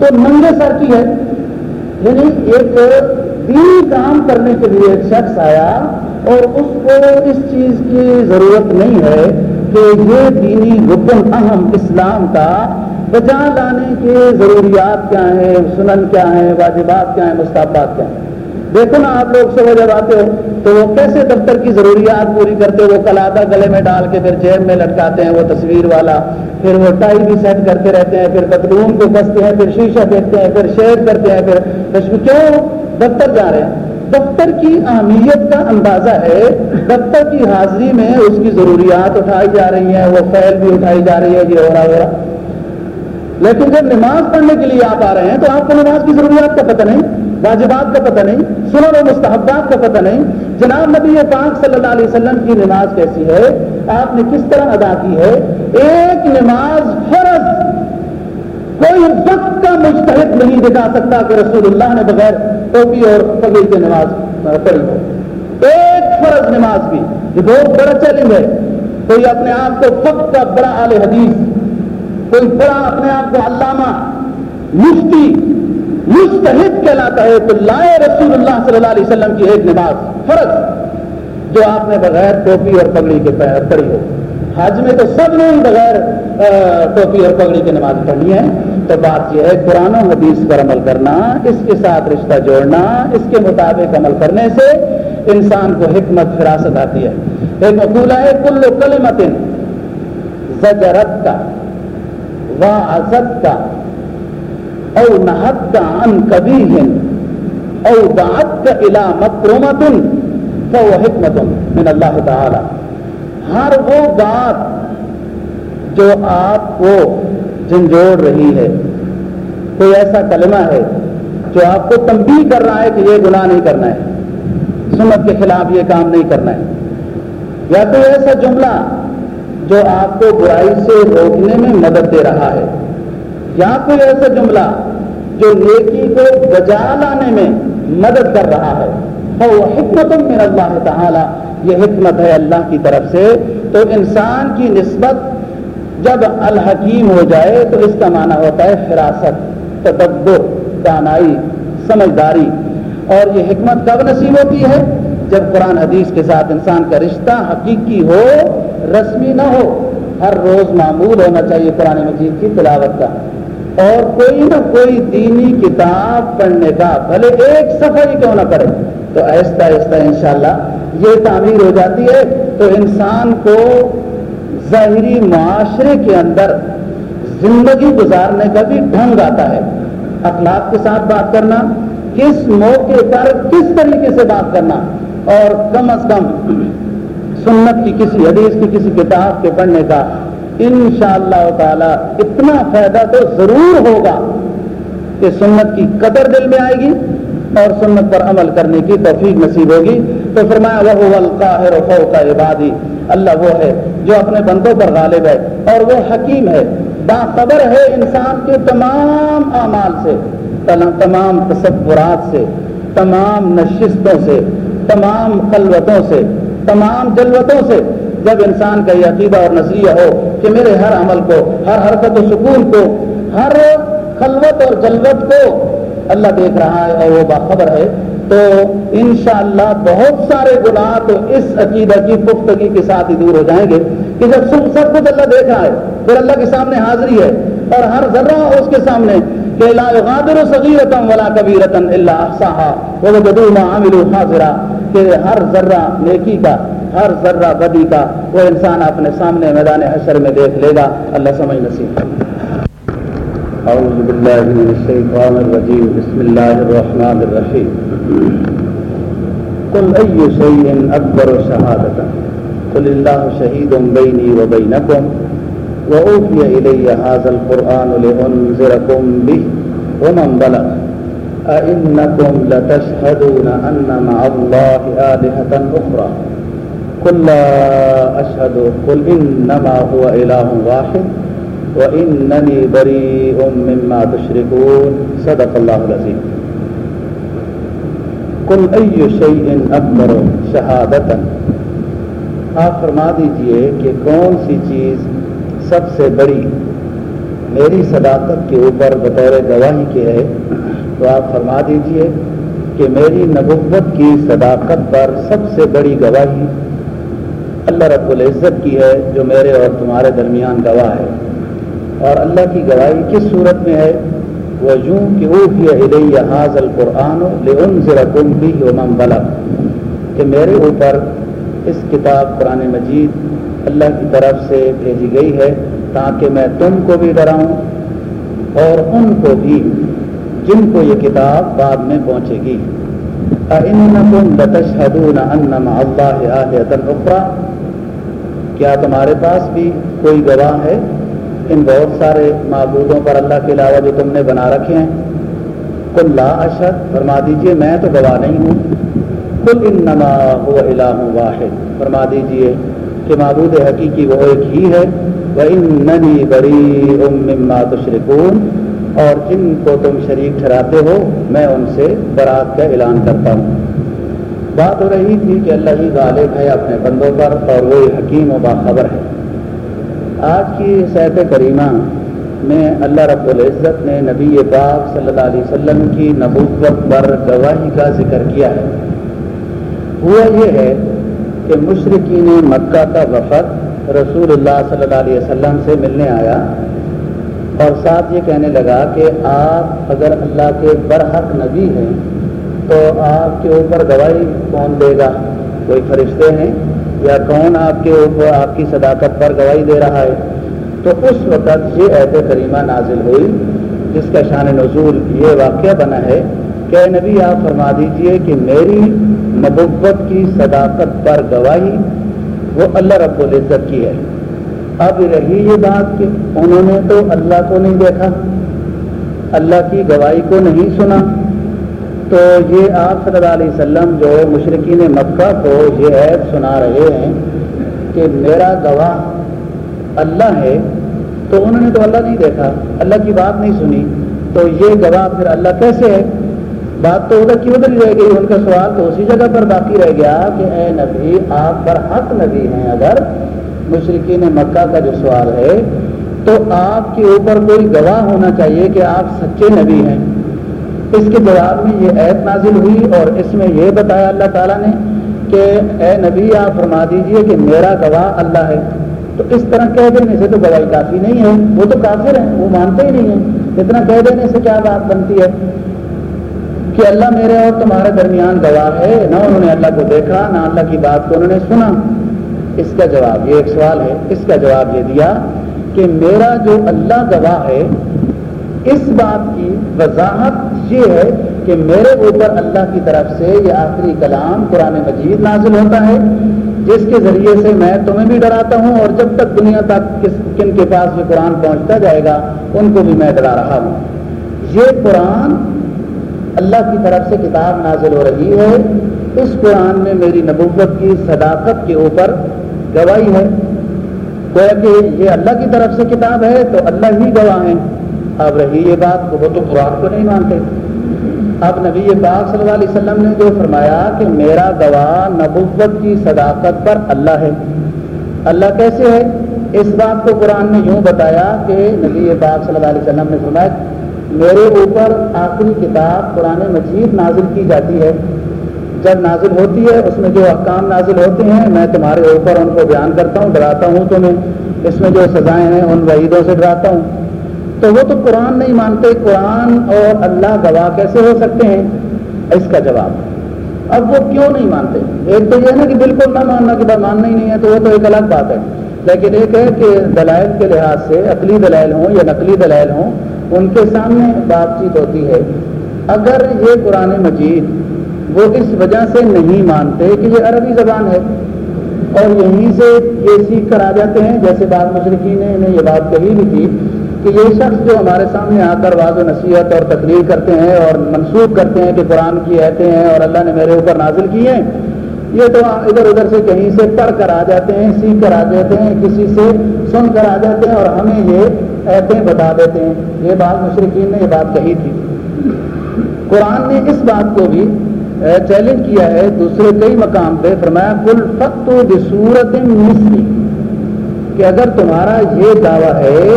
تو ننگے سر کی ہے۔ یعنی ایک دینی کام کرنے کے لیے ایک شخص آیا اور اس کو اس چیز کی ضرورت نہیں ہے کہ یہ دینی حکم، اہم اسلام کا بجا لانے کے ضروریات کیا ہیں، سنن کیا ہیں، واجبات کیا ہیں، مستحبات کیا ہیں۔ دیکھو نا آپ لوگ صبح جب آتے ہو تو وہ کیسے دفتر کی ضروریات پوری کرتے وہ کلادہ گلے میں ڈال کے پھر جیب میں لٹکاتے ہیں وہ تصویر والا، پھر وہ ٹائی بھی سیٹ کرتے رہتے ہیں، پھر پتلون کو بستے ہیں، پھر شیشہ دیکھتے ہیں، پھر شیئر کرتے ہیں، پھر کیوں دفتر جا رہے ہیں؟ دفتر کی اہمیت کا اندازہ ہے، دفتر کی حاضری میں اس کی ضروریات اٹھائی جا رہی ہیں، وہ فیل بھی اٹھائی جا رہی ہے، یہ ہو رہا ہو رہا لیکن جب نماز پڑھنے کے لیے آپ آ رہے ہیں تو آپ کو نماز کی ضروریات کا پتہ نہیں، واجبات کا پتہ نہیں، سنن و مستحبات کا پتہ نہیں۔ جناب نبی پاک صلی اللہ علیہ وسلم کی نماز کیسی ہے؟ آپ نے کس طرح ادا کی ہے؟ ایک نماز فرض، کوئی وقت کا مستحق نہیں دکھا سکتا کہ رسول اللہ نے بغیر ٹوپی اور پگڑی کی نماز پڑھی ہو۔ ایک فرض نماز بھی یہ بہت بڑا چیلنج ہے۔ کوئی اپنے آپ کو فخر کا بڑا عال حدیث کوئی بڑا اپنے آپ کو علامہ، مفتی مستحد کہلاتا ہے تو لائے رسول اللہ صلی اللہ علیہ وسلم کی ایک نماز فرض، جو آپ نے بغیر ٹوپی اور پگڑی کے پڑھی ہو۔ حج میں تو سب نے بغیر ٹوپی اور پگڑی کی نماز پڑھنی ہے۔ تو بات یہ ہے، قرآن و حدیث پر عمل کرنا، اس کے ساتھ رشتہ جوڑنا، اس کے مطابق عمل کرنے سے انسان کو حکمت فراست آتی ہے۔ ایک مقولہ ہے، کل کلمت زجرت کا۔ واضت او نحت کا ان کبھی او دعت کا الا مکرومت تو وہ حکمت من اللہ تعالی ہر وہ بات جو آپ کو جھنجھوڑ رہی ہے، کوئی ایسا کلمہ ہے جو آپ کو تنبیہ کر رہا ہے کہ یہ گناہ نہیں کرنا ہے، سنت کے خلاف یہ کام نہیں کرنا ہے۔ یا کوئی ایسا جملہ جو آپ کو برائی سے روکنے میں مدد دے رہا ہے۔ یا کوئی ایسا جملہ جو نیکی کو بجا لانے میں مدد کر رہا ہے۔ وہ حکمت من اللہ تعالی، یہ حکمت ہے اللہ کی طرف سے۔ تو انسان کی نسبت جب الحکیم ہو جائے تو اس کا معنی ہوتا ہے فراست، تدبر، دانائی، سمجھداری۔ اور یہ حکمت کب نصیب ہوتی ہے؟ جب قرآن حدیث کے ساتھ انسان کا رشتہ حقیقی ہو رسمی نہ ہو، ہر روز معمول ہونا چاہیے قرآن مجید کی تلاوت کا۔ اور کوئی نہ کوئی دینی کتاب پڑھنے کا، بھلے ایک سفر ہی کیوں نہ پڑے تو آہستہ آہستہ انشاءاللہ یہ تعمیر ہو جاتی ہے۔ تو انسان کو ظاہری معاشرے کے اندر زندگی گزارنے کا بھی ڈھنگ آتا ہے۔ اخلاق کے ساتھ بات کرنا، کس موقع پر کس طریقے سے بات کرنا، اور کم از کم سنت کی کسی حدیث کی کسی کتاب کے پڑھنے کا ان شاء اللہ تعالی اتنا فائدہ تو ضرور ہوگا کہ سنت کی قدر دل میں آئے گی اور سنت پر عمل کرنے کی توفیق نصیب ہوگی۔ تو فرمایا وہ القاہر فوق عبادی اللہ وہ ہے جو اپنے بندوں پر غالب ہے اور وہ حکیم ہے۔ باخبر ہے انسان کے تمام اعمال سے تمام تصورات سے، تمام نشستوں سے، تمام خلوتوں سے۔ تمام جلوتوں سے جب انسان کا یہ عقیدہ اور نظریہ ہو کہ میرے ہر عمل کو، ہر حرکت و سکون کو، ہر خلوت اور جلوت کو اللہ دیکھ رہا ہے اور وہ باخبر ہے، تو انشاءاللہ بہت سارے گناہ تو اس عقیدہ کی، پختگی کے ساتھ ہی دور ہو جائیں گے کہ جب سب سب کچھ اللہ دیکھ رہا ہے، پھر اللہ کے سامنے حاضری ہے اور ہر ذرہ اس کے سامنے کہ لا يغادر صغیرتم ولا کبیرتن الا احصاها، ووجدوا ما عملوا حاضرا۔ کہ ہر ذرہ نیکی کا، ہر ذرہ بدی کا، وہ انسان اپنے سامنے میدان حشر میں دیکھ لے گا۔ اللہ سمجھ نصیب اعوذ باللہ من الشیطان الرجیم۔ بسم اللہ الرحمن الرحیم۔ قل ای شیء اکبر شہادتا قل اللہ شہید بینی و بینکم و اوفی الی هذا القرآن لانذرکم به ومن بلغ۔ أئنكم لتشهدون أن مع الله آلهة أخرى. قل لا أشهد. قل إنما هو إله واحد وَإِنَّنِي بَرِيءٌ مِّمَّا تُشْرِكُونَ. صدق اللہ العظیم کل أَيُّ شَيْءٍ أَكْبَرُ شَهَادَةً؟ آپ فرما دیجیے کہ کون سی چیز سب سے بڑی میری صداقت کے اوپر بطور گواہی کے ہے؟ تو آپ فرما دیجیے کہ میری نبوت کی صداقت پر سب سے بڑی گواہی اللہ رب العزت کی ہے، جو میرے اور تمہارے درمیان گواہ ہے۔ اور اللہ کی گواہی کس صورت میں ہے؟ وہ یوں کہ وہ بھی حاض القرآن لنظرکم بھی امم بلغ۔ کہ میرے اوپر اس کتاب قرآن مجید اللہ کی طرف سے بھیجی گئی ہے تاکہ میں تم کو بھی ڈراؤں اور ان کو بھی جن کو یہ کتاب بعد میں پہنچے گی۔ کیا تمہارے پاس بھی کوئی گواہ ہے؟ ان بہت سارے معبودوں پر اللہ کے علاوہ جو تم نے بنا رکھے ہیں۔ کل لا اشد فرما دیجیے، میں تو گواہ نہیں ہوں۔ کل ان نما الہ واحد۔ فرما دیجیے کہ معبود حقیقی وہ ایک ہی ہے۔ وہ ان ننی بڑی مما تشرکون اور جن کو تم شریک ٹھہراتے ہو، میں ان سے برات کا اعلان کرتا ہوں۔ بات ہو رہی تھی کہ اللہ ہی غالب ہے اپنے بندوں پر، اور وہی حکیم و باخبر ہے۔ آج کی صحت کریمہ میں اللہ رب العزت نے نبی پاک صلی اللہ علیہ وسلم کی نبوت پر گواہی کا ذکر کیا ہے۔ ہوا یہ ہے کہ مشرقین مکہ کا وفد رسول اللہ صلی اللہ علیہ وسلم سے ملنے آیا۔ اور ساتھ یہ کہنے لگا کہ آپ اگر اللہ کے برحق نبی ہیں تو آپ کے اوپر گواہی کون دے گا؟ کوئی فرشتے ہیں؟ یا کون آپ کے اوپر آپ کی صداقت پر گواہی دے رہا ہے؟ تو اس وقت یہ عہد کریمہ نازل ہوئی، جس کا شان نزول یہ واقعہ بنا ہے کہ نبی، آپ فرما دیجیے کہ میری نبوت کی صداقت پر گواہی وہ اللہ رب العزت کی ہے۔ اب رہی یہ بات کہ انہوں نے تو اللہ کو نہیں دیکھا، اللہ کی گواہی کو نہیں سنا۔ تو یہ آپ صلی اللہ علیہ وسلم جو مشرقین مکہ کو یہ عید سنا رہے ہیں کہ میرا گواہ اللہ ہے، تو انہوں نے تو اللہ نہیں دیکھا، اللہ کی بات نہیں سنی۔ تو یہ گواہ پھر اللہ کیسے ہے؟ بات تو ادھر کی ادھر ہی رہ گئی، ان کا سوال تو اسی جگہ پر باقی رہ گیا کہ اے نبی، آپ پر حق نبی ہیں۔ اگر مشرقین مکہ کا جو سوال ہے، تو آپ کے اوپر کوئی گواہ ہونا چاہیے کہ آپ سچے نبی ہیں۔ اس کے جواب میں یہ عید نازل ہوئی اور اس میں یہ بتایا اللہ تعالیٰ نے کہ اے نبی، آپ فرما دیجیے کہ میرا گواہ اللہ ہے۔ تو اس طرح کہہ دینے سے تو گواہی کافی نہیں ہے۔ وہ تو کافر ہیں، وہ مانتے ہی نہیں ہیں۔ اتنا کہہ دینے سے کیا بات بنتی ہے؟ کہ اللہ میرے اور تمہارے درمیان گواہ ہے۔ نہ انہوں نے اللہ کو دیکھا، نہ اللہ کی بات کو انہوں نے سنا۔ اس کا جواب یہ ایک سوال ہے، اس کا جواب یہ دیا کہ میرا جو اللہ گواہ ہے، اس بات کی وضاحت یہ ہے کہ میرے اوپر اللہ کی طرف سے یہ آخری کلام قرآن مجید نازل ہوتا ہے، جس کے ذریعے سے میں تمہیں بھی ڈراتا ہوں اور جب تک دنیا تک کس کن کے پاس یہ قرآن پہنچتا جائے گا، ان کو بھی میں ڈرا رہا ہوں۔ یہ قرآن اللہ کی طرف سے کتاب نازل ہو رہی ہے۔ اس قرآن میں میری نبوت کی صداقت کے اوپر گواہی ہے۔ گویا کہ یہ اللہ کی طرف سے کتاب ہے تو اللہ ہی گواہ ہیں۔ اب رہی یہ بات، وہ تو قرآن کو نہیں مانتے۔ اب نبی پاک صلی اللہ علیہ وسلم نے جو فرمایا کہ میرا گواہ نبوت کی صداقت پر اللہ ہے۔ اللہ کیسے ہے؟ اس بات کو قرآن نے یوں بتایا کہ نبی پاک صلی اللہ علیہ وسلم نے فرمایا، میرے اوپر آخری کتاب قرآن مجید نازل کی جاتی ہے۔ جب نازل ہوتی ہے، اس میں جو احکام نازل ہوتے ہیں، میں تمہارے اوپر ان کو بیان کرتا ہوں، ڈراتا ہوں تمہیں۔ اس میں جو سزائیں ہیں، ان وعیدوں سے ڈراتا ہوں۔ تو وہ تو قرآن نہیں مانتے، قرآن اور اللہ گواہ کیسے ہو سکتے ہیں؟ اس کا جواب۔ اب وہ کیوں نہیں مانتے؟ ایک تو یہ ہے نا کہ بالکل نہ ماننا کہ ماننا ہی نہیں ہے، تو وہ تو ایک الگ بات ہے۔ لیکن ایک ہے کہ دلائل کے لحاظ سے عقلی دلائل ہوں یا نقلی دلائل ہوں، ان کے سامنے بات چیت ہوتی ہے۔ اگر یہ قرآن مجید وہ اس وجہ سے نہیں مانتے کہ یہ عربی زبان ہے۔ اور یہیں سے یہ سیکھ کر آ جاتے ہیں، جیسے بعض مشرقین نے انہیں یہ بات کہی بھی تھی کہ یہ شخص جو ہمارے سامنے آ کر واضح نصیحت اور تقریر کرتے ہیں اور منسوخ کرتے ہیں کہ قرآن کی ایتے ہیں اور اللہ نے میرے اوپر نازل کی ہیں، یہ تو ادھر ادھر سے کہیں سے پڑھ کر آ جاتے ہیں، سیکھ کر آ جاتے ہیں، کسی سے سن کر آ جاتے ہیں اور ہمیں یہ ایتیں بتا دیتے ہیں۔ یہ بات مشرقین نے یہ بات کہی تھی۔ قرآن نے اس بات کو بھی چیلنج کیا ہے، دوسرے کئی مقام پہ فرمایا کل فخت بصورت مسلی کہ اگر تمہارا یہ دعویٰ ہے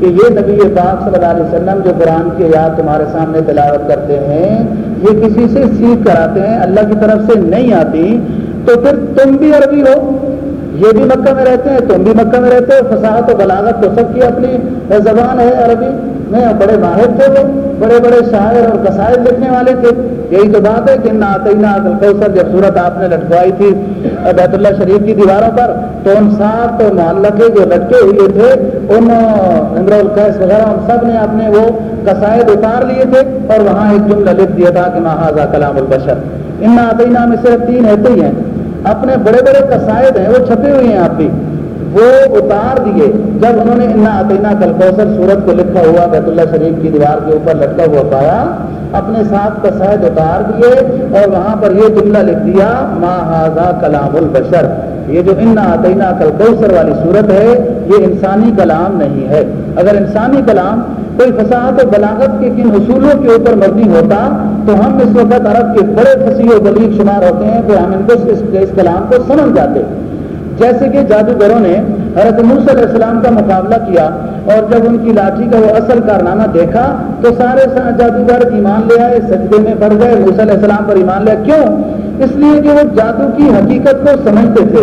کہ یہ نبی پاک صلی اللہ علیہ وسلم جو قرآن کی یاد تمہارے سامنے تلاوت کرتے ہیں، یہ کسی سے سیکھ کر آتے ہیں، اللہ کی طرف سے نہیں آتی، تو پھر تم بھی عربی ہو۔ یہ بھی مکہ میں رہتے ہیں، تم بھی مکہ میں رہتے ہو۔ فساحت و بلاغت تو سب کی اپنی زبان ہے عربی۔ میں بڑے ماہر تھے بڑے بڑے شاعر اور قصائد لکھنے والے تھے۔ یہی تو بات ہے کہ نعتینا کوثر جب صورت آپ نے لٹکوائی تھی بیت اللہ شریف کی دیواروں پر، تو ان سات محلہ کے جو لٹکے ہوئے تھے، ان امر القیس وغیرہ، ان سب نے اپنے وہ قصائد اتار لیے تھے، اور وہاں ایک جملہ لکھ دیا تھا کہ محاذہ کلام البشر۔ ان نعتینا میں صرف تین ایسے ہی ہیں۔ اپنے بڑے بڑے قصائد ہیں، وہ چھپے ہوئے ہیں آپ بھی۔ وہ اتار دیے جب انہوں نے انا عطینہ کلکوسر سورت کو لکھا ہوا بیت اللہ شریف کی دیوار کے اوپر لٹکا ہوا پایا، اپنے ساتھ قصائد اتار دیے اور وہاں پر یہ جملہ لکھ دیا، ما ہاضا کلام البشر۔ یہ جو انا عطینہ کلکوسر والی صورت ہے، یہ انسانی کلام نہیں ہے۔ اگر انسانی کلام کوئی فساد و بلاغت کے کن اصولوں کے اوپر مبنی ہوتا، تو ہم اس وقت عرب کے بڑے فصیح و بلیغ شمار ہوتے ہیں پھر ہم ان کو اس کلام کو سمجھ جاتے۔ جیسے کہ جادوگروں نے حضرت موس علیہ السلام کا مقابلہ کیا اور جب ان کی لاٹھی کا وہ اصل کارنامہ دیکھا تو سارے جادوگر ایمان لے آئے، سجدے میں بڑھ گئے موس علیہ السلام پر ایمان لیا کیوں؟ اس لیے کہ وہ جادو کی حقیقت کو سمجھتے تھے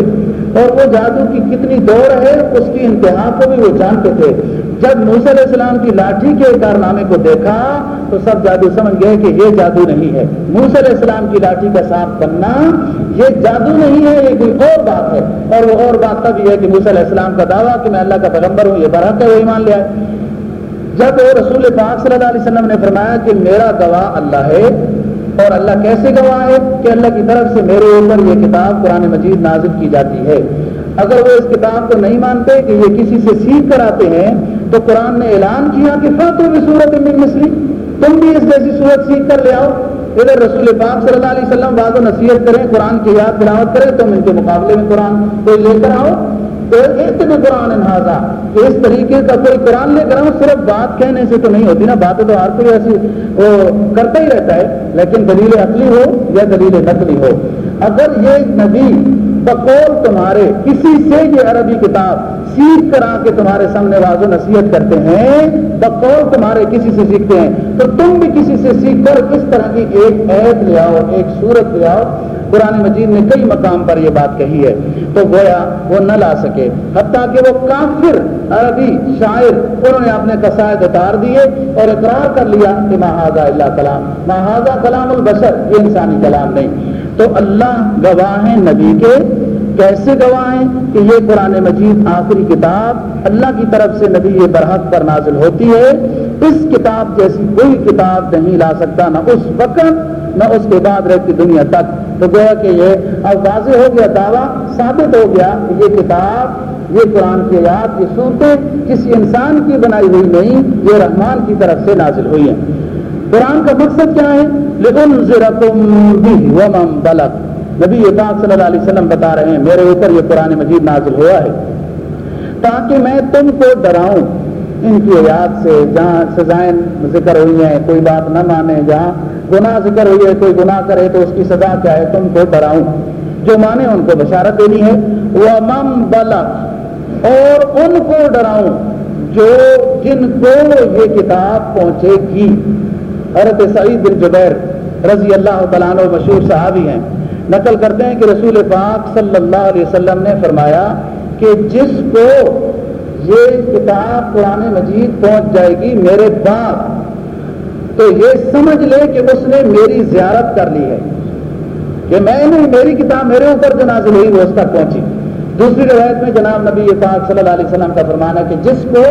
اور وہ جادو کی کتنی دور ہے، اس کی انتہا کو بھی وہ جانتے تھے۔ جب موس علیہ السلام کی لاٹھی کے کارنامے کو دیکھا، تو سب جادو سمجھ گئے کہ یہ جادو نہیں ہے۔ موس علیہ السلام کی لاٹھی کا صاف بننا، یہ جادو نہیں ہے، یہ کوئی اور بات ہے۔ اور وہ اور بات تب یہ ہے کہ موس علیہ السلام کا دعویٰ کہ میں اللہ کا پیغمبر ہوں، یہ برحق ہے، وہ ایمان لیا جب وہ رسول پاک صلی اللہ علیہ وسلم نے فرمایا کہ میرا گواہ اللہ ہے اور اللہ کیسے گواہ ہے کہ اللہ کی طرف سے میرے اوپر یہ کتاب قرآن مجید نازل کی جاتی ہے؟ اگر وہ اس کتاب کو نہیں مانتے کہ یہ کسی سے سیکھ کر آتے ہیں، تو قرآن نے اعلان کیا کہ فاتو بھی صورت من مسلی تم بھی اس جیسی صورت سیکھ کر لے آؤ۔ ادھر رسول پاک صلی اللہ علیہ وسلم بعض و نصیحت کریں، قرآن کی یاد تلاوت کریں تم ان کے مقابلے میں قرآن کوئی لے کر آؤ۔ قرآن انہذا اس طریقے کا کوئی قرآن لے کر صرف بات کہنے سے تو نہیں ہوتی نا، باتیں تو ہر کوئی ایسی وہ کرتا ہی رہتا ہے، لیکن دلیل عقلی ہو یا دلیل نقلی ہو۔ اگر یہ نبی بقول تمہارے کسی سے یہ عربی کتاب سیکھ کر آ کے تمہارے سامنے واضح نصیحت کرتے ہیں، بقول تمہارے کسی سے سیکھتے ہیں، تو تم بھی کسی سے سیکھ کر اس طرح کی ایک عید لے آؤ، ایک صورت لے آؤ قرآن مجید نے کئی مقام پر یہ بات کہی ہے۔ تو گویا وہ نہ لا سکے۔ حتیٰ کہ وہ کافر، عربی شاعر، انہوں نے اپنے قصائد اتار دیے اور اقرار کر لیا کہ محاذہ اللہ کلام۔ محاذہ کلام البشر، یہ انسانی کلام نہیں۔ تو اللہ گواہ ہیں نبی کے۔ کیسے گواہ ہیں؟ کہ یہ قرآن مجید آخری کتاب اللہ کی طرف سے نبی یہ برحق پر نازل ہوتی ہے۔ اس کتاب جیسی کوئی کتاب نہیں لا سکتا، نہ اس وقت، نہ اس کے بعد رہتی دنیا تک۔ تو گویا کہ یہ اب واضح ہو گیا، دعویٰ ثابت ہو گیا کہ یہ کتاب، یہ قرآن کی یاد یہ صورتیں کسی انسان کی بنائی ہوئی نہیں، یہ رحمان کی طرف سے نازل ہوئی ہیں۔ قرآن کا مقصد کیا ہے؟ لیکن نبی پاک صلی اللہ علیہ وسلم بتا رہے ہیں، میرے اوپر یہ قرآن مجید نازل ہوا ہے۔ تاکہ میں تم کو ڈراؤں، ان کی یاد سے جہاں سزائیں ذکر ہوئی ہیں، کوئی بات نہ مانے، جہاں گناہ ذکر ہوئی ہے، کوئی گناہ کرے تو اس کی سزا کیا ہے؟ تم کو ڈراؤں جو مانے ان کو بشارت دینی ہے۔ وہ مم بلا اور ان کو ڈراؤں جو جن کو یہ کتاب پہنچے گی۔ حضرت سعید بن جبیر رضی اللہ تعالیٰ مشہور صحابی ہیں۔ نقل کرتے ہیں کہ رسول پاک صلی اللہ علیہ وسلم نے فرمایا کہ جس کو یہ کتاب قرآن مجید پہنچ جائے گی، میرے باپ تو یہ سمجھ لے کہ اس نے میری زیارت کر لی ہے کہ میں نے میری کتاب میرے اوپر جو نازل ہوئی وہ اس تک پہنچی۔ دوسری روایت میں جناب نبی پاک صلی اللہ علیہ وسلم کا فرمانا کہ جس کو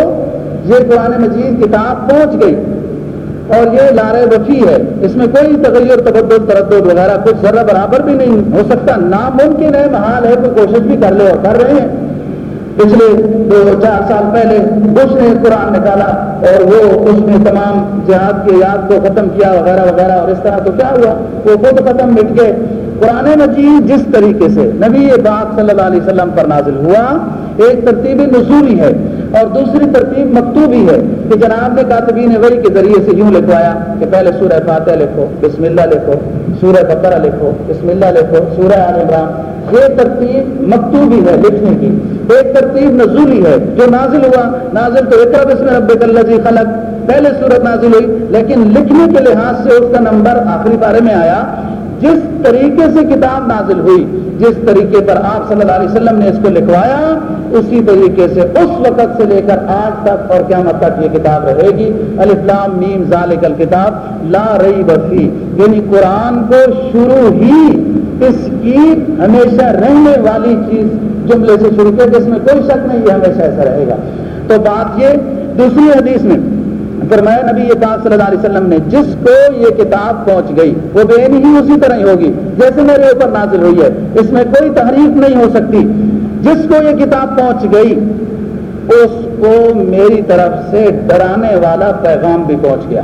یہ قرآن مجید کتاب پہنچ گئی اور یہ لارے وفی ہے، اس میں کوئی تغیر، تبدل، تردد وغیرہ کچھ ذرہ برابر بھی نہیں، ہو سکتا ناممکن ہے، محال ہے، کوئی کوشش بھی کر لے اور کر رہے ہیں۔ پچھلے دو چار سال پہلے اس نے قرآن نکالا اور وہ اس نے تمام جہاد کے یاد کو ختم کیا وغیرہ وغیرہ اور اس طرح تو کیا ہوا؟ وہ خود ختم مٹ گئے۔ قرآن مجید جس طریقے سے نبی پاک صلی اللہ علیہ وسلم پر نازل ہوا، ایک ترتیبی نصوری ہے۔ اور دوسری ترتیب مکتوبی ہے کہ جناب نے کاتبین وحی کے ذریعے سے یوں لکھوایا کہ پہلے سورہ فاتح لکھو، بسم اللہ لکھو، سورہ بقرہ لکھو، بسم اللہ لکھو، سورہ عال عمران۔ یہ ترتیب مکتوبی ہے لکھنے کی۔ ایک ترتیب نزولی ہے جو نازل ہوا۔ نازل تو اقرا بسم رب اللہ خلق۔ پہلے صورت نازل ہوئی، لیکن لکھنے کے لحاظ سے اس کا نمبر آخری بارے میں آیا۔ جس طریقے سے کتاب نازل ہوئی، جس طریقے پر آپ صلی اللہ علیہ وسلم نے اس کو لکھوایا، اسی طریقے سے اس وقت سے لے کر آج تک اور قیامت تک یہ کتاب رہے گی۔ الفلام نیم ذالک الکتاب لا رئی بفی یعنی قرآن کو شروع ہی اس کی ہمیشہ رہنے والی چیز جملے سے شروع کیا، جس میں کوئی شک نہیں، یہ ہمیشہ ایسا رہے گا۔ تو بات یہ، دوسری حدیث میں فرمایا نبی یہ پاک صلی اللہ علیہ وسلم نے، جس کو یہ کتاب پہنچ گئی، وہ بے ہی اسی طرح ہی ہوگی، جیسے میرے اوپر نازل ہوئی ہے۔ اس میں کوئی تحریف نہیں ہو سکتی۔ جس کو یہ کتاب پہنچ گئی، اس کو میری طرف سے ڈرانے والا پیغام بھی پہنچ گیا۔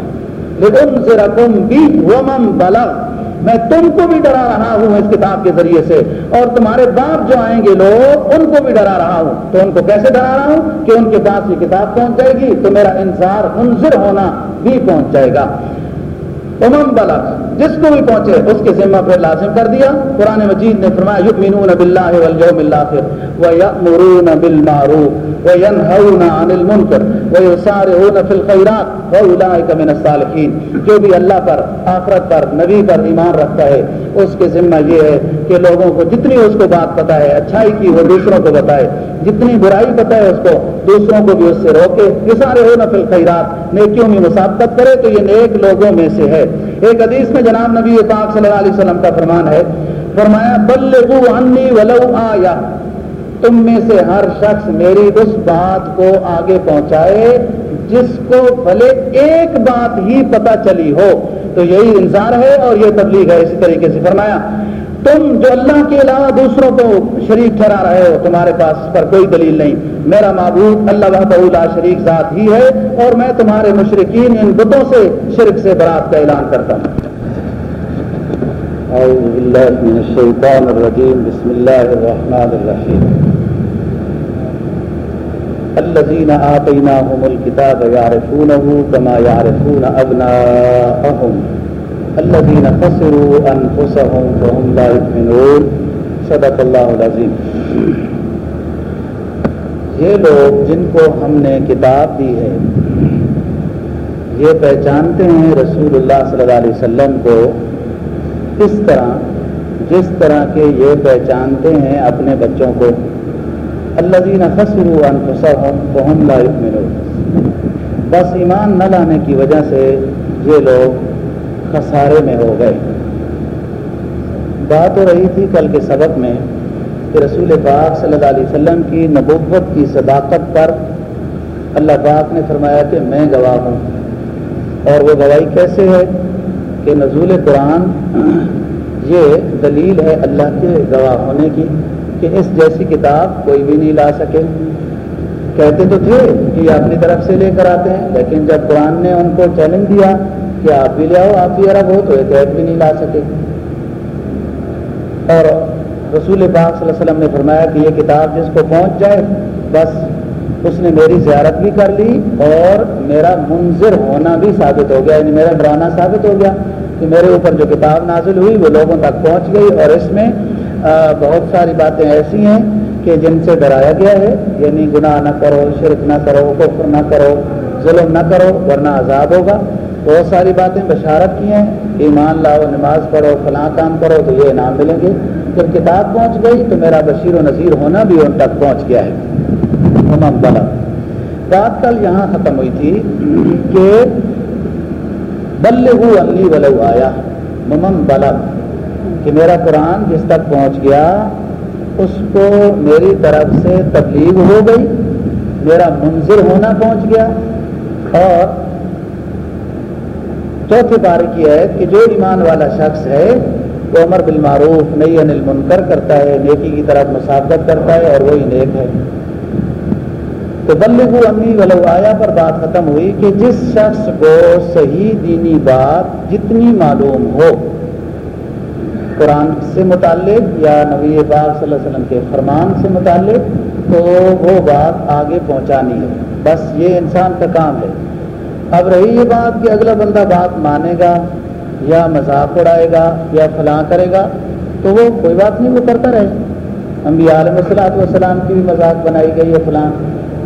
لیکن بھی ومم بلغ۔ میں تم کو بھی ڈرا رہا ہوں اس کتاب کے ذریعے سے۔ اور تمہارے باپ جو آئیں گے لوگ، ان کو بھی ڈرا رہا ہوں۔ تو ان کو کیسے ڈرا رہا ہوں؟ کہ ان کے پاس یہ کتاب پہنچ جائے گی تو میرا انصار منظر ہونا بھی پہنچ جائے گا۔ امم بلا جس کو بھی پہنچے اس کے ذمہ پہ لازم کر دیا۔ قرآن مجید نے فرمایا، یؤمنون باللہ والیوم الاخر ویأمرون بالمعروف وینہون عن المنکر ویسارعون فی الخیرات واولئک من الصالحین۔ جو بھی اللہ پر، آخرت پر، نبی پر ایمان رکھتا ہے، اس کے ذمہ یہ ہے کہ لوگوں کو جتنی اس کو بات پتہ ہے، اچھائی کی، وہ دوسروں کو بتائے۔ جتنی برائی پتہ ہے اس کو، دوسروں کو بھی اس سے روکے۔ یہ سارے ہو نفل خیرات نیکیوں میں مسابقت کرے تو یہ نیک لوگوں میں سے ہے۔ ایک حدیث میں جناب نبی پاک صلی اللہ علیہ وسلم کا فرمان ہے، فرمایا، بلغو عنی ولو آیا۔ تم میں سے ہر شخص میری اس بات کو آگے پہنچائے جس کو بھلے ایک بات ہی پتہ چلی ہو۔ تو یہی انسان ہے اور یہ تبلیغ ہے۔ اسی طریقے سے فرمایا تم جو اللہ کے علاوہ دوسروں کو شریک ٹھہرا رہے ہو، تمہارے پاس پر کوئی دلیل نہیں۔ میرا معبود اللہ بہلا شریک ذات ہی ہے اور میں تمہارے مشرقین ان بتوں سے شرک سے برات کا اعلان کرتا ہوں۔ اعوذ باللہ من الشیطان الرجیم۔ بسم اللہ الرحمن الرحیم۔ الذين آتيناهم الكتاب يعرفونه كما يعرفون أبناءهم الذين خسروا أنفسهم فهم لا يؤمنون. صدق اللہ العظیم. یہ لوگ جن کو ہم نے کتاب دی ہے، یہ پہچانتے ہیں رسول اللہ صلی اللہ علیہ وسلم کو۔ اس طرح، جس طرح کے یہ پہچانتے ہیں اپنے بچوں کو۔ اللہ دین خسر ہم لا يؤمنون۔ بس ایمان نہ لانے کی وجہ سے یہ لوگ خسارے میں ہو گئے۔ بات ہو رہی تھی کل کے سبق میں کہ رسول پاک صلی اللہ علیہ وسلم کی نبوت کی صداقت پر اللہ پاک نے فرمایا کہ میں گواہ ہوں۔ اور وہ گواہی کیسے ہے کہ نزول قرآن یہ دلیل ہے اللہ کے گواہ ہونے کی کہ اس جیسی کتاب کوئی بھی نہیں لا سکے۔ کہتے تو تھے کہ یہ اپنی طرف سے لے کر آتے ہیں، لیکن جب قرآن نے ان کو چیلنج دیا کہ آپ بھی لے آؤ، آپ بھی عرب ہو تو ایک بھی نہیں لا سکے۔ اور رسول پاک صلی اللہ علیہ وسلم نے فرمایا کہ یہ کتاب جس کو پہنچ جائے، بس اس نے میری زیارت بھی کر لی اور میرا منظر ہونا بھی ثابت ہو گیا یعنی میرا ڈرانا ثابت ہو گیا کہ میرے اوپر جو کتاب نازل ہوئی وہ لوگوں تک پہنچ گئی اور اس میں بہت ساری باتیں ایسی ہیں کہ جن سے ڈرایا گیا ہے۔ یعنی گناہ نہ کرو، شرک نہ کرو، کفر نہ کرو، ظلم نہ کرو، ورنہ عذاب ہوگا۔ بہت ساری باتیں بشارت کی ہیں، ایمان لاؤ، نماز پڑھو، فلاں کام کرو تو یہ انعام ملیں گے۔ جب کتاب پہنچ گئی تو میرا بشیر و نذیر ہونا بھی ان تک پہنچ گیا ہے۔ امام بلا بات کل یہاں ختم ہوئی تھی کہ بلے انی ولو آیا۔ ممن بلا کہ میرا قرآن جس تک پہنچ گیا، اس کو میری طرف سے تبلیغ ہو گئی، میرا منظر ہونا پہنچ گیا اور چوتھے پارے کی ہے کہ جو ایمان والا شخص ہے وہ عمر بالمعروف نئی انل منکر کرتا ہے، نیکی کی طرف مسابقت کرتا ہے اور وہی نیک ہے۔ تو بلغ امی ولو آیا پر بات ختم ہوئی کہ جس شخص کو صحیح دینی بات جتنی معلوم ہو، قرآن سے متعلق یا نبی پاک صلی اللہ علیہ وسلم کے فرمان سے متعلق، تو وہ بات آگے پہنچانی ہے۔ بس یہ انسان کا کام ہے۔ اب رہی یہ بات کہ اگلا بندہ بات مانے گا یا مذاق اڑائے گا یا فلاں کرے گا، تو وہ کوئی بات نہیں، وہ کرتا رہے۔ انبیاء علیہ السلاۃ والسلام کی بھی مذاق بنائی گئی ہے فلاں۔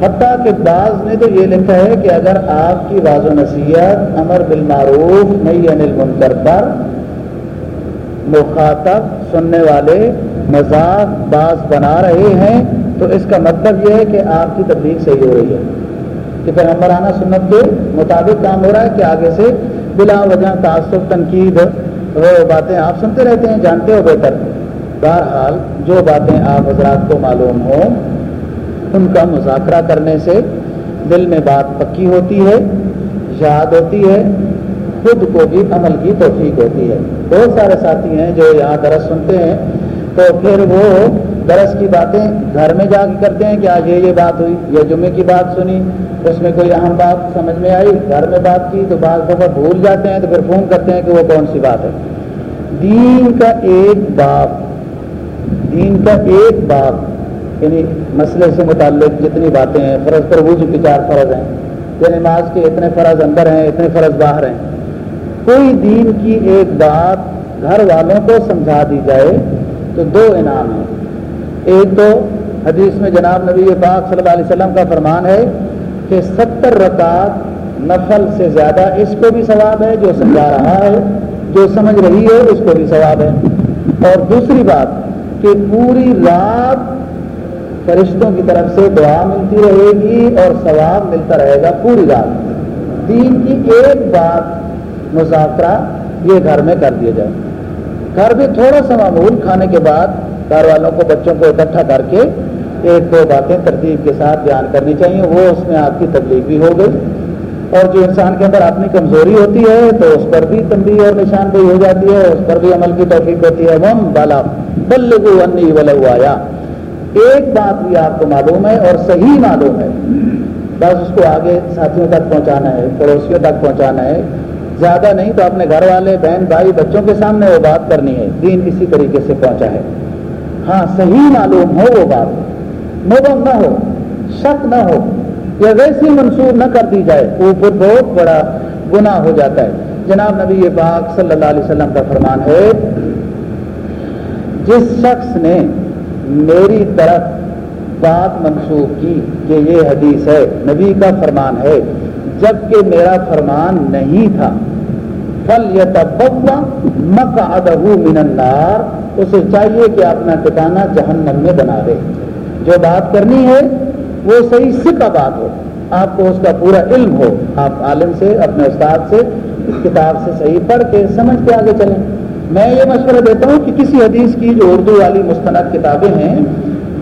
حتیٰ کہ بعض نے تو یہ لکھا ہے کہ اگر آپ کی باز و نصیحت، امر بالمعروف نہیں انل منکر پر مخاطب سننے والے مذاق باز بنا رہے ہیں، تو اس کا مطلب یہ ہے کہ آپ کی تبلیغ صحیح ہو رہی ہے۔ کہ پیغمبرانہ سنت کے مطابق کام ہو رہا ہے کہ آگے سے بلا وجہ تعصب، تنقید وہ باتیں آپ سنتے رہتے ہیں، جانتے ہو بہتر۔ بہرحال جو باتیں آپ حضرات کو معلوم ہوں، ان کا مذاکرہ کرنے سے دل میں بات پکی ہوتی ہے، یاد ہوتی ہے، خود کو بھی عمل کی توفیق ہوتی ہے۔ بہت سارے ساتھی ہیں جو یہاں درس سنتے ہیں، تو پھر وہ درس کی باتیں گھر میں جا کے کرتے ہیں کہ آج یہ یہ بات ہوئی یا جمعے کی بات سنی، اس میں کوئی اہم بات سمجھ میں آئی، گھر میں بات کی تو بعض دفعہ بھول جاتے ہیں تو پھر فون کرتے ہیں کہ وہ کون سی بات ہے۔ دین کا ایک باپ، دین کا ایک باپ یعنی مسئلے سے متعلق جتنی باتیں ہیں، فرض پر وضو کی چار فرض ہیں۔ یا نماز کے اتنے فرض اندر ہیں، اتنے فرض باہر ہیں۔ کوئی دین کی ایک بات گھر والوں کو سمجھا دی جائے تو دو انعام ہیں۔ ایک تو حدیث میں جناب نبی پاک صلی اللہ علیہ وسلم کا فرمان ہے کہ ستر رکعت نفل سے زیادہ اس کو بھی ثواب ہے، جو سمجھا رہا ہے، جو سمجھ رہی ہے، اس کو بھی ثواب ہے۔ اور دوسری بات کہ پوری رات فرشتوں کی طرف سے دعا ملتی رہے گی اور ثواب ملتا رہے گا پوری رات۔ دین کی ایک بات مذاکرہ یہ گھر میں کر دیا جائے۔ گھر بھی تھوڑا سا معمول کھانے کے بعد گھر والوں کو بچوں کو اکٹھا کر کے ایک دو باتیں ترتیب کے ساتھ بیان کرنی چاہیے، وہ اس میں آپ کی تبلیغ بھی ہو گئی۔ اور جو انسان کے اندر اپنی کمزوری ہوتی ہے، تو اس پر بھی تنبیہ اور نشاندہی ہو جاتی ہے، اس پر بھی عمل کی توفیق ہوتی ہے۔ وم بالا بلگو انی ولو آیا ایک بات بھی آپ کو معلوم ہے اور صحیح معلوم ہے۔ بس اس کو آگے ساتھیوں تک پہنچانا ہے، پڑوسیوں تک پہنچانا ہے۔ زیادہ نہیں تو اپنے گھر والے، بہن بھائی، بچوں کے سامنے وہ بات کرنی ہے۔ دین اسی طریقے سے پہنچا ہے۔ ہاں صحیح معلوم ہو وہ بات۔ مبم نہ ہو، شک نہ ہو، یا ویسی منسوخ نہ کر دی جائے اوپر بہت بڑا گناہ ہو جاتا ہے۔ جناب نبی پاک صلی اللہ علیہ وسلم کا فرمان ہے، جس شخص نے میری طرف بات منسوخ کی کہ یہ حدیث ہے، نبی کا فرمان ہے، جبکہ میرا فرمان نہیں تھا۔ فل یا من النار۔ اسے چاہیے کہ اپنا ٹکانا جہنم میں بنا دے۔ جو بات کرنی ہے، وہ صحیح سکا بات ہو۔ آپ کو اس کا پورا علم ہو۔ آپ عالم سے، اپنے استاد سے، کتاب سے صحیح پڑھ کے سمجھ کے آگے چلیں۔ میں یہ مشورہ دیتا ہوں کہ کسی حدیث کی جو اردو والی مستند کتابیں ہیں،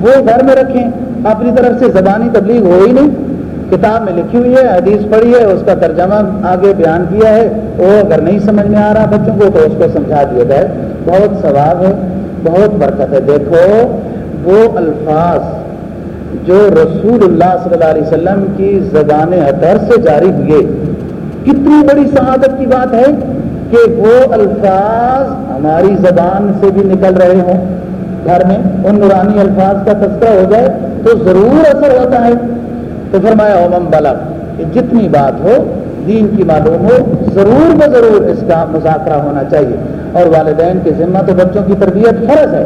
وہ گھر میں رکھیں۔ اپنی طرف سے زبانی تبلیغ ہو ہی نہیں۔ کتاب میں لکھی ہوئی ہے، حدیث پڑھی ہے، اس کا ترجمہ آگے بیان کیا ہے۔ وہ اگر نہیں سمجھ میں آ رہا بچوں کو، تو اس کو سمجھا دیا جائے۔ بہت ثواب ہے، بہت برکت ہے۔ دیکھو، وہ الفاظ جو رسول اللہ صلی اللہ علیہ وسلم کی زبان حدر سے جاری ہوئے، کتنی بڑی سعادت کی بات ہے کہ وہ الفاظ ہماری زبان سے بھی نکل رہے ہوں۔ گھر میں ان نورانی الفاظ کا تذکرہ ہو جائے تو ضرور اثر ہوتا ہے۔ تو فرمایا اومم بلب کہ جتنی بات ہو، دین کی معلوم ہو، ضرور ب ضرور اس کا مذاکرہ ہونا چاہیے۔ اور والدین کے ذمہ تو بچوں کی تربیت فرض ہے۔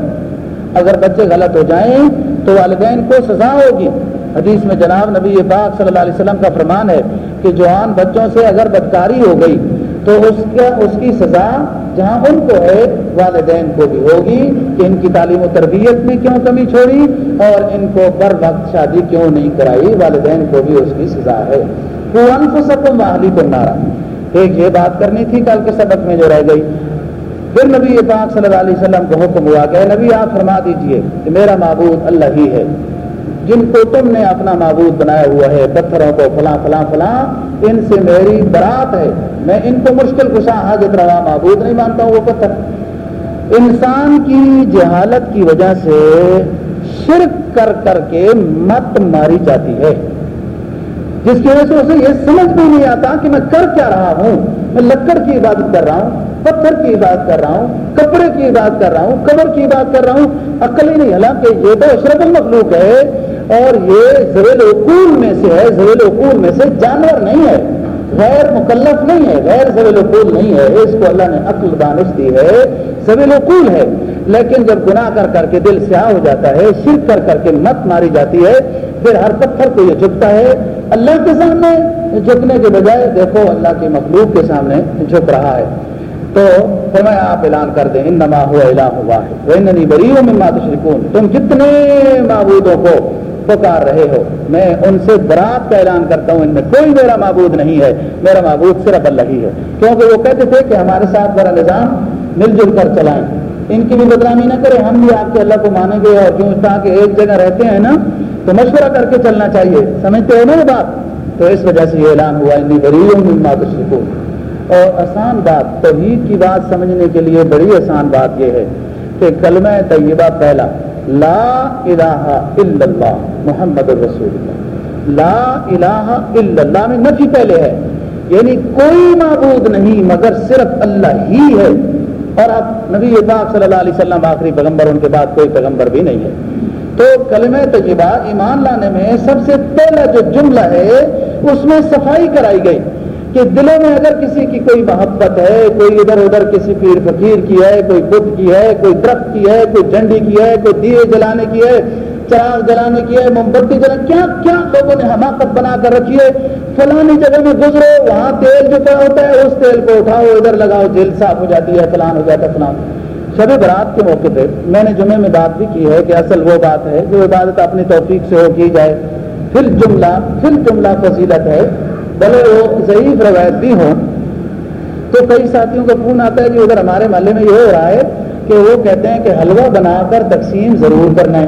اگر بچے غلط ہو جائیں تو والدین کو سزا ہوگی۔ حدیث میں جناب نبی پاک صلی اللہ علیہ وسلم کا فرمان ہے کہ جوان بچوں سے اگر بدکاری ہو گئی تو اس کا اس کی سزا جہاں ان کو ہے، والدین کو بھی ہوگی کہ ان کی تعلیم و تربیت میں کیوں کمی چھوڑی اور ان کو بر وقت شادی کیوں نہیں کرائی، والدین کو بھی اس کی سزا ہے۔ وہ انفسکم واہلی کو نارا۔ ایک یہ بات کرنی تھی کل کے سبق میں جو رہ گئی۔ پھر نبی پاک صلی اللہ علیہ وسلم کو حکم ہوا کہ نبی، آپ فرما دیجیے کہ میرا معبود اللہ ہی ہے۔ جن کو تم نے اپنا معبود بنایا ہوا ہے پتھروں کو، فلاں فلاں فلاں، ان سے میری برات ہے۔ میں ان کو مشکل کشاں حاجت روا معبود نہیں مانتا ہوں، وہ پتھر۔ انسان کی جہالت کی وجہ سے شرک کر کر کے مت ماری جاتی ہے۔ جس کی وجہ سے اسے یہ سمجھ بھی نہیں آتا کہ میں کر کیا رہا ہوں۔ میں لکڑ کی عبادت کر رہا ہوں، پتھر کی عبادت کر رہا ہوں، کپڑے کی عبادت کر رہا ہوں، قبر کی عبادت کر رہا ہوں۔ عقل ہی نہیں، حالانکہ یہ تو اشرف المخلوق ہے۔ اور یہ زویل وقول میں سے ہے زویل وقول میں سے جانور نہیں ہے، غیر مکلف نہیں ہے، غیر زویل وقول نہیں ہے۔ اس کو اللہ نے عقل دانش دی ہے زویل وقول ہے۔ لیکن جب گناہ کر کر کے دل سیاہ ہو جاتا ہے، شرک کر کر کے مت ماری جاتی ہے، پھر ہر پتھر کو یہ جھکتا ہے۔ اللہ کے سامنے جھکنے کے بجائے دیکھو اللہ کے مخلوق کے سامنے جھک رہا ہے۔ تو فرمایا آپ اعلان کر دیں ان نما ہوا الہ ہوا ہے وہ بری ہوں مما تشرکون۔ تم جتنے معبودوں کو پکار رہے ہو۔ میں ان سے برات کا اعلان کرتا ہوں، ان میں کوئی میرا معبود نہیں ہے۔ میرا معبود صرف اللہ ہی ہے۔ کیونکہ وہ کہتے تھے کہ ہمارے ساتھ بڑا نظام مل جل کر چلائیں۔ ان کی بھی بدنامی نہ کریں، ہم بھی آپ کے اللہ کو مانیں گے۔ اور کیوں؟ کہ ایک جگہ رہتے ہیں نا، تو مشورہ کر کے چلنا چاہیے۔ سمجھتے ہو نا یہ بات؟ تو اس وجہ سے یہ اعلان ہوا، انی بری ہوں اور آسان بات، توحید کی بات سمجھنے کے لیے بڑی آسان بات یہ ہے کہ کلمہ طیبہ پہلا۔ لا الہ الا اللہ، محمد الرسول اللہ. لا الہ الا اللہ میں نفی پہلے ہے. یعنی کوئی معبود نہیں، مگر صرف اللہ ہی ہے. اور اب نبی پاک صلی اللہ علیہ وسلم آخری پیغمبر، ان کے بعد کوئی پیغمبر بھی نہیں ہے. تو کلمہ طیبہ ایمان لانے میں سب سے پہلا جو جملہ ہے، اس میں صفائی کرائی گئی. کہ دلوں میں اگر کسی کی کوئی محبت ہے، کوئی ادھر ادھر کسی پیر فقیر کی ہے، کوئی بدھ کی ہے، کوئی درخت کی ہے، کوئی جھنڈی کی ہے، کوئی دیے جلانے کی ہے، چراغ جلانے کی ہے، موم بتی جلانے، کیا کیا لوگوں نے حماقت بنا کر رکھی ہے؟ فلانی جگہ میں گزرو، وہاں تیل جو پڑا ہوتا ہے، اس تیل کو اٹھاؤ، ادھر لگاؤ جیل صاف ہو جاتی ہے، فلان ہو جاتا ہے، فلان۔ شب برات کے موقع پہ میں نے جمعے میں بات بھی کی ہے کہ اصل وہ بات ہے جو عبادت اپنی توفیق سے ہو کی جائے۔ پھر جملہ پھر جملہ فضیلت ہے۔ بھلے وہ ضعیف روایت بھی ہوں تو کئی ساتھیوں کا فون آتا ہے کہ ادھر ہمارے محلے میں یہ ہو رہا ہے کہ وہ کہتے ہیں کہ حلوہ بنا کر تقسیم ضرور کرنا ہے۔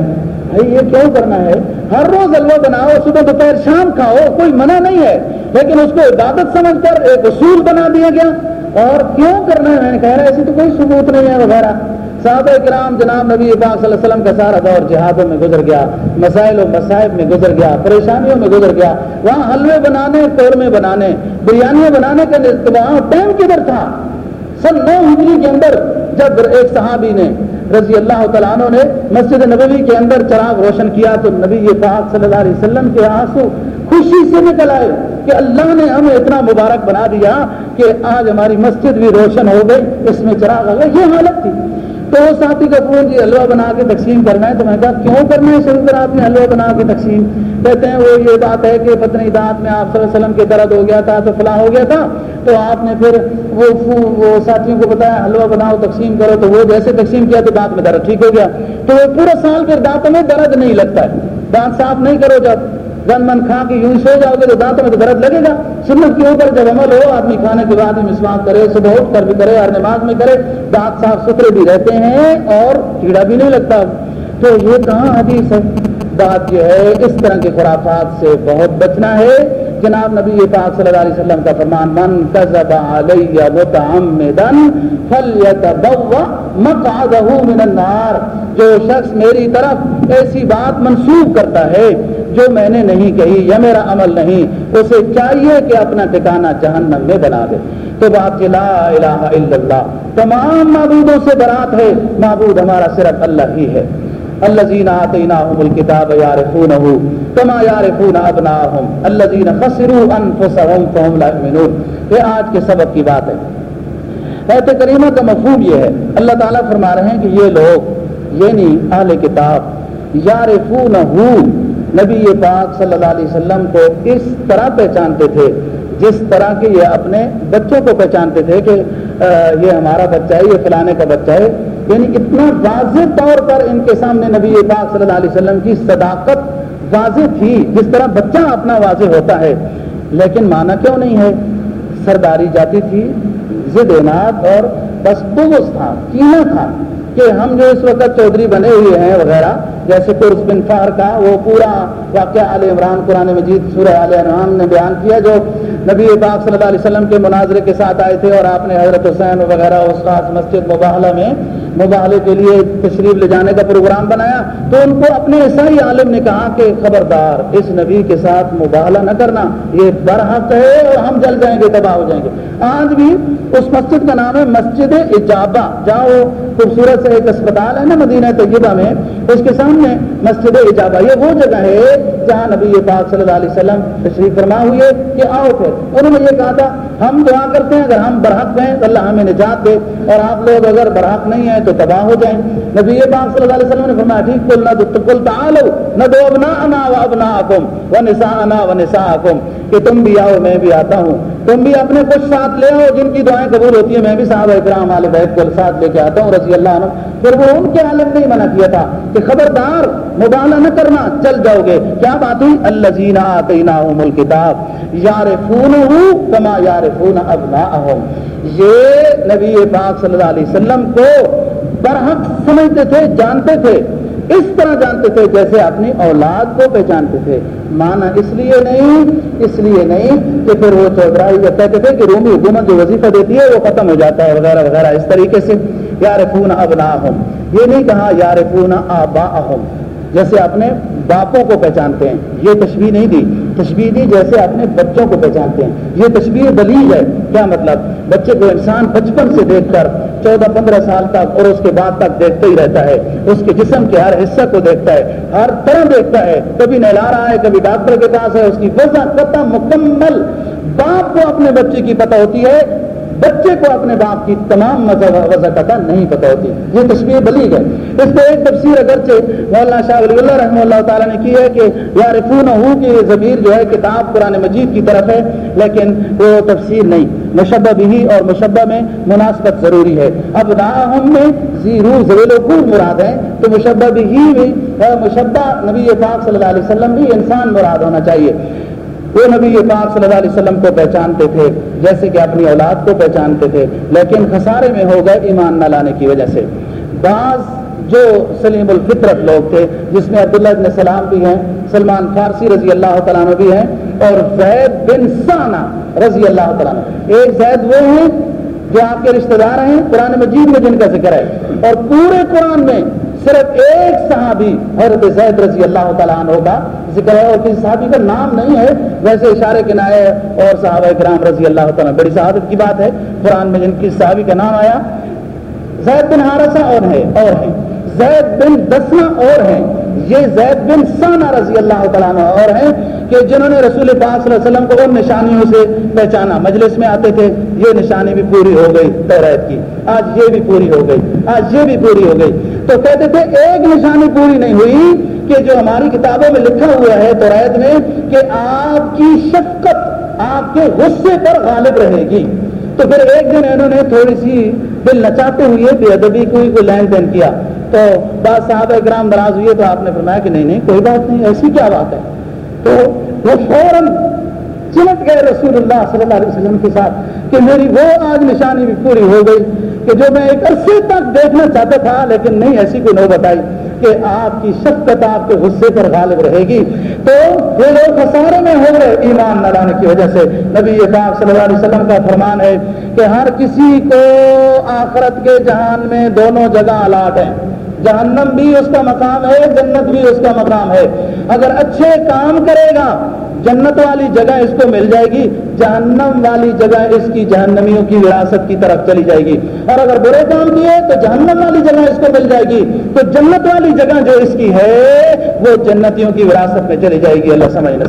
بھائی یہ کیوں کرنا ہے؟ ہر روز حلوہ بناؤ، صبح دوپہر شام کھاؤ، کوئی منع نہیں ہے۔ لیکن اس کو عبادت سمجھ کر ایک اصول بنا دیا گیا۔ اور کیوں کرنا ہے؟ میں نے کہہ رہا ایسی تو کوئی ثبوت نہیں ہے وغیرہ۔ صحابہ کرام جناب نبی پاک صلی اللہ علیہ وسلم کا سارا دور جہادوں میں گزر گیا، مسائل و مسائب میں گزر گیا، پریشانیوں میں گزر گیا۔ وہاں حلوے بنانے، قورمے بنانے، بریانیاں بنانے کا وہاں ٹائم کدھر تھا؟ سن نو ہجری کے اندر جب ایک صحابی نے رضی اللہ تعالیٰ عنہ نے مسجد نبوی کے اندر چراغ روشن کیا تو نبی پاک صلی اللہ علیہ وسلم کے آنسو خوشی سے نکل آئے کہ اللہ نے ہمیں اتنا مبارک بنا دیا کہ آج ہماری مسجد بھی روشن ہو گئی، اس میں چراغ آ گیا یہ حالت تھی۔ تو وہ ساتھی کا فون جی حلوہ بنا کے تقسیم کرنا ہے تو میں کہا کیوں کرنا ہے شروع کر آپ نے حلوہ بنا کے تقسیم؟ کہتے ہیں وہ یہ بات ہے کہ پتنی دانت میں آپ صلی اللہ علیہ وسلم کے درد ہو گیا تھا تو فلاں ہو گیا تھا، تو آپ نے پھر وہ وہ ساتھیوں کو بتایا، حلوہ بناؤ، تقسیم کرو، تو وہ جیسے تقسیم کیا تو دانت میں درد ٹھیک ہو گیا۔ تو وہ پورا سال پھر دانتوں میں درد نہیں لگتا ہے۔ دانت صاف نہیں کرو جب گن من کھا کے یوں سو جاؤ گے تو دانتوں میں تو درد لگے گا۔ سنت کے اوپر جب عمل ہو، آدمی کھانے کے بعد مسواک کرے، صبح اٹھ کر بھی کرے، ہر نماز میں کرے، دانت صاف ستھرے بھی رہتے ہیں اور کیڑا بھی نہیں لگتا۔ تو یہ کہاں حدیث ہے؟ بات جو ہے، اس طرح کے خرافات سے بہت بچنا ہے۔ جناب نبی پاک صلی اللہ علیہ وسلم کا فرمان، من کذب علی متعمدا فلیتبوا مقعده من النار جو شخص میری طرف ایسی بات منسوخ کرتا ہے جو میں نے نہیں کہی یا میرا عمل نہیں، اسے چاہیے کہ اپنا ٹھکانہ جہنم میں بنا دے۔ تو بات کی لا الہ الا اللہ، تمام معبودوں سے برات ہے۔ معبود ہمارا صرف اللہ ہی ہے۔ الذين آتيناهم الكتاب يعرفونه كما يعرفون ابناءهم الذين خسروا انفسهم فهم لا يؤمنون یہ آج کے سبق کی بات ہے۔ ایت کریمہ کا مفہوم یہ ہے۔ اللہ تعالیٰ فرما رہے ہیں کہ یہ لوگ یعنی اہل کتاب یارفونہ نبی پاک صلی اللہ علیہ وسلم کو اس طرح پہچانتے تھے، جس طرح کے یہ اپنے بچوں کو پہچانتے تھے کہ یہ ہمارا بچہ ہے، یہ فلانے کا بچہ ہے۔ یعنی اتنا واضح طور پر ان کے سامنے نبی پاک صلی اللہ علیہ وسلم کی صداقت واضح تھی، جس طرح بچہ اپنا واضح ہوتا ہے۔ لیکن مانا کیوں نہیں ہے؟ سرداری جاتی تھی زدینات اور بس بغض تھا، کینا تھا۔ کہ ہم جو اس وقت چودھری بنے ہوئے ہیں وغیرہ، جیسے قرض بن فار کا وہ پورا واقعہ عال عمران قرآن مجید سورہ علیہ عمران نے بیان کیا، جو نبی پاک صلی اللہ علیہ وسلم کے مناظرے کے ساتھ آئے تھے اور آپ نے حضرت حسین وغیرہ استاد مسجد مباحلہ میں مباحلے کے لیے تشریف لے جانے کا پروگرام بنایا تو ان کو اپنے عیسائی عالم نے کہا کہ خبردار، اس نبی کے ساتھ مباحلہ نہ کرنا، یہ برحق ہے اور ہم جل جائیں گے، تباہ ہو جائیں گے۔ آج بھی اس مسجد کا نام ہے مسجد اجابہ۔ جہاں وہ خوبصورت سے ایک اسپتال ہے نا مدینہ طیبہ میں، اس کے سامنے مسجد اجابہ۔ یہ وہ جگہ ہے جہاں نبی پاک صلی اللہ علیہ وسلم تشریف فرما ہوئے کہ آؤ پھر۔ انہوں نے یہ کہا تھا، ہم دعا کرتے ہیں، اگر ہم برحق ہیں تو اللہ ہمیں نجات دے۔ اور آپ لوگ اگر برحق نہیں ہیں تو تباہ ہو جائیں۔ نبی پاک صلی اللہ علیہ وسلم نے فرمایا، ٹھیک کل نہ کل تعالو، نہ دو ابنا انا و ابنا اکم و نسا انا و نسا اکم کہ تم بھی آؤ، میں بھی آتا ہوں۔ تم بھی اپنے کچھ ساتھ لے آؤ، جن کی دعائیں قبول ہوتی ہیں، میں بھی صاحب اکرام علیہ بیت کو ساتھ لے کے آتا ہوں، رضی اللہ عنہ۔ پھر وہ ان کے عالم نہیں منع کیا تھا کہ خبردار مبالہ نہ کرنا، چل جاؤ گے۔ کیا بات ہوئی؟ اللہ زینا آتینا الکتاب یار فون کما یار فون ابنا یہ نبی پاک صلی اللہ علیہ وسلم کو برحق سمجھتے تھے، جانتے تھے۔ اس طرح جانتے تھے جیسے اپنی اولاد کو پہچانتے تھے۔ مانا اس لیے نہیں، اس لیے نہیں کہ پھر وہ چودراہی جب کہتے تھے کہ رومی حکومت جو وظیفہ دیتی ہے وہ ختم ہو جاتا ہے وغیرہ وغیرہ اس طریقے سے۔ یار فون ابنا یہ نہیں کہا یار فون آبا جیسے اپنے باپوں کو پہچانتے ہیں۔ یہ تشبیح نہیں دی۔ تشبیح دی جیسے اپنے بچوں کو پہچانتے ہیں۔ یہ تشبیح دلیل ہے۔ کیا مطلب؟ بچے کو انسان بچپن سے دیکھ کر چودہ پندرہ سال تک اور اس کے بعد تک دیکھتے ہی رہتا ہے۔ اس کے جسم کے ہر حصہ کو دیکھتا ہے۔ ہر طرح دیکھتا ہے۔ کبھی نہلا رہا ہے، کبھی ڈاکٹر کے پاس ہے۔ اس کی وزن قطع مکمل باپ کو اپنے بچے کی پتہ ہوتی ہے۔ بچے کو اپنے باپ کی تمام وضع قطع نہیں پتہ ہوتی۔ یہ تصویر بلیغ ہے۔ اس کو ایک تفسیر اگرچہ مولانا شاہ ولی اللہ رحمہ اللہ تعالیٰ نے کی ہے کہ یا رفون کہ یہ ضمیر جو ہے کتاب قرآن مجید کی طرف ہے، لیکن وہ تفسیر نہیں۔ مشبہ بھی اور مشبہ میں مناسبت ضروری ہے۔ اب راہم میں زیرو زویل و مراد ہے تو مشبہ بھی میں مشبہ نبی پاک صلی اللہ علیہ وسلم بھی انسان مراد ہونا چاہیے۔ وہ نبی پاک صلی اللہ علیہ وسلم کو پہچانتے تھے، جیسے کہ اپنی اولاد کو پہچانتے تھے، لیکن خسارے میں ہو گئے ایمان نہ لانے کی وجہ سے۔ بعض جو سلیم الفطرت لوگ تھے، جس میں عبداللہ ابن سلام بھی ہیں، سلمان فارسی رضی اللہ تعالیٰ بھی ہیں، اور زید بن سانا رضی اللہ تعالیٰ ایک زید وہ ہیں جو آپ کے رشتہ دار ہیں، قرآن مجید میں جن کا ذکر ہے۔ اور پورے قرآن میں صرف ایک صحابی حضرت زید رضی اللہ تعالیٰ عنہ کا ذکر ہے، اور کسی صحابی کا نام نہیں ہے۔ ویسے اشارے کے نائے اور صحابہ کرام رضی اللہ تعالیٰ بڑی صحابت کی بات ہے۔ قرآن میں جن کی صحابی کا نام آیا۔ زید بن حارثہ اور ہے اور ہے زید بن دسنا اور ہیں۔ یہ زید بن سانا رضی اللہ تعالیٰ اور ہیں کہ جنہوں نے رسول پاک صلی اللہ علیہ وسلم کو ان نشانیوں سے پہچانا۔ مجلس میں آتے تھے، یہ نشانی بھی پوری ہو گئی توریت کی۔ آج یہ بھی پوری ہو گئی۔ آج یہ بھی پوری ہو گئی۔ تو کہتے تھے، ایک نشانی پوری نہیں ہوئی کہ جو ہماری کتابوں میں لکھا ہوا ہے توریت میں کہ آپ کی شفقت، آپ کے غصے پر غالب رہے گی۔ تو پھر ایک دن انہوں نے تھوڑی سی دل نچاتے ہوئے بے ادبی کوئی کوئی لین دین کیا۔ تو بعض صاحب اکرام دراز ہوئے تو آپ نے فرمایا کہ نہیں نہیں، کوئی بات نہیں، ایسی کیا بات ہے؟ تو وہ فوراً چمٹ گئے رسول اللہ صلی اللہ علیہ وسلم کے ساتھ کہ میری وہ آج نشانی بھی پوری ہو گئی کہ جو میں ایک عرصے تک دیکھنا چاہتا تھا لیکن نہیں، ایسی کوئی نو بتائی کہ آپ کی شفقت آپ کے غصے پر غالب رہے گی۔ تو یہ لوگ خسارے میں ہو رہے ایمان نہ لانے کی وجہ سے۔ نبی پاک صلی اللہ علیہ وسلم کا فرمان ہے کہ ہر کسی کو آخرت کے جہان میں دونوں جگہ الاٹ ہیں۔ جہنم بھی اس کا مقام ہے، جنت بھی اس کا مقام ہے۔ اگر اچھے کام کرے گا جنت والی جگہ اس کو مل جائے گی، جہنم والی جگہ اس کی جہنمیوں کی وراثت کی طرف چلی جائے گی۔ اور اگر برے کام کیے تو جہنم والی جگہ اس کو مل جائے گی۔ تو جنت والی جگہ جو اس کی ہے، وہ جنتیوں کی وراثت میں چلی جائے گی۔ اللہ سمجھنا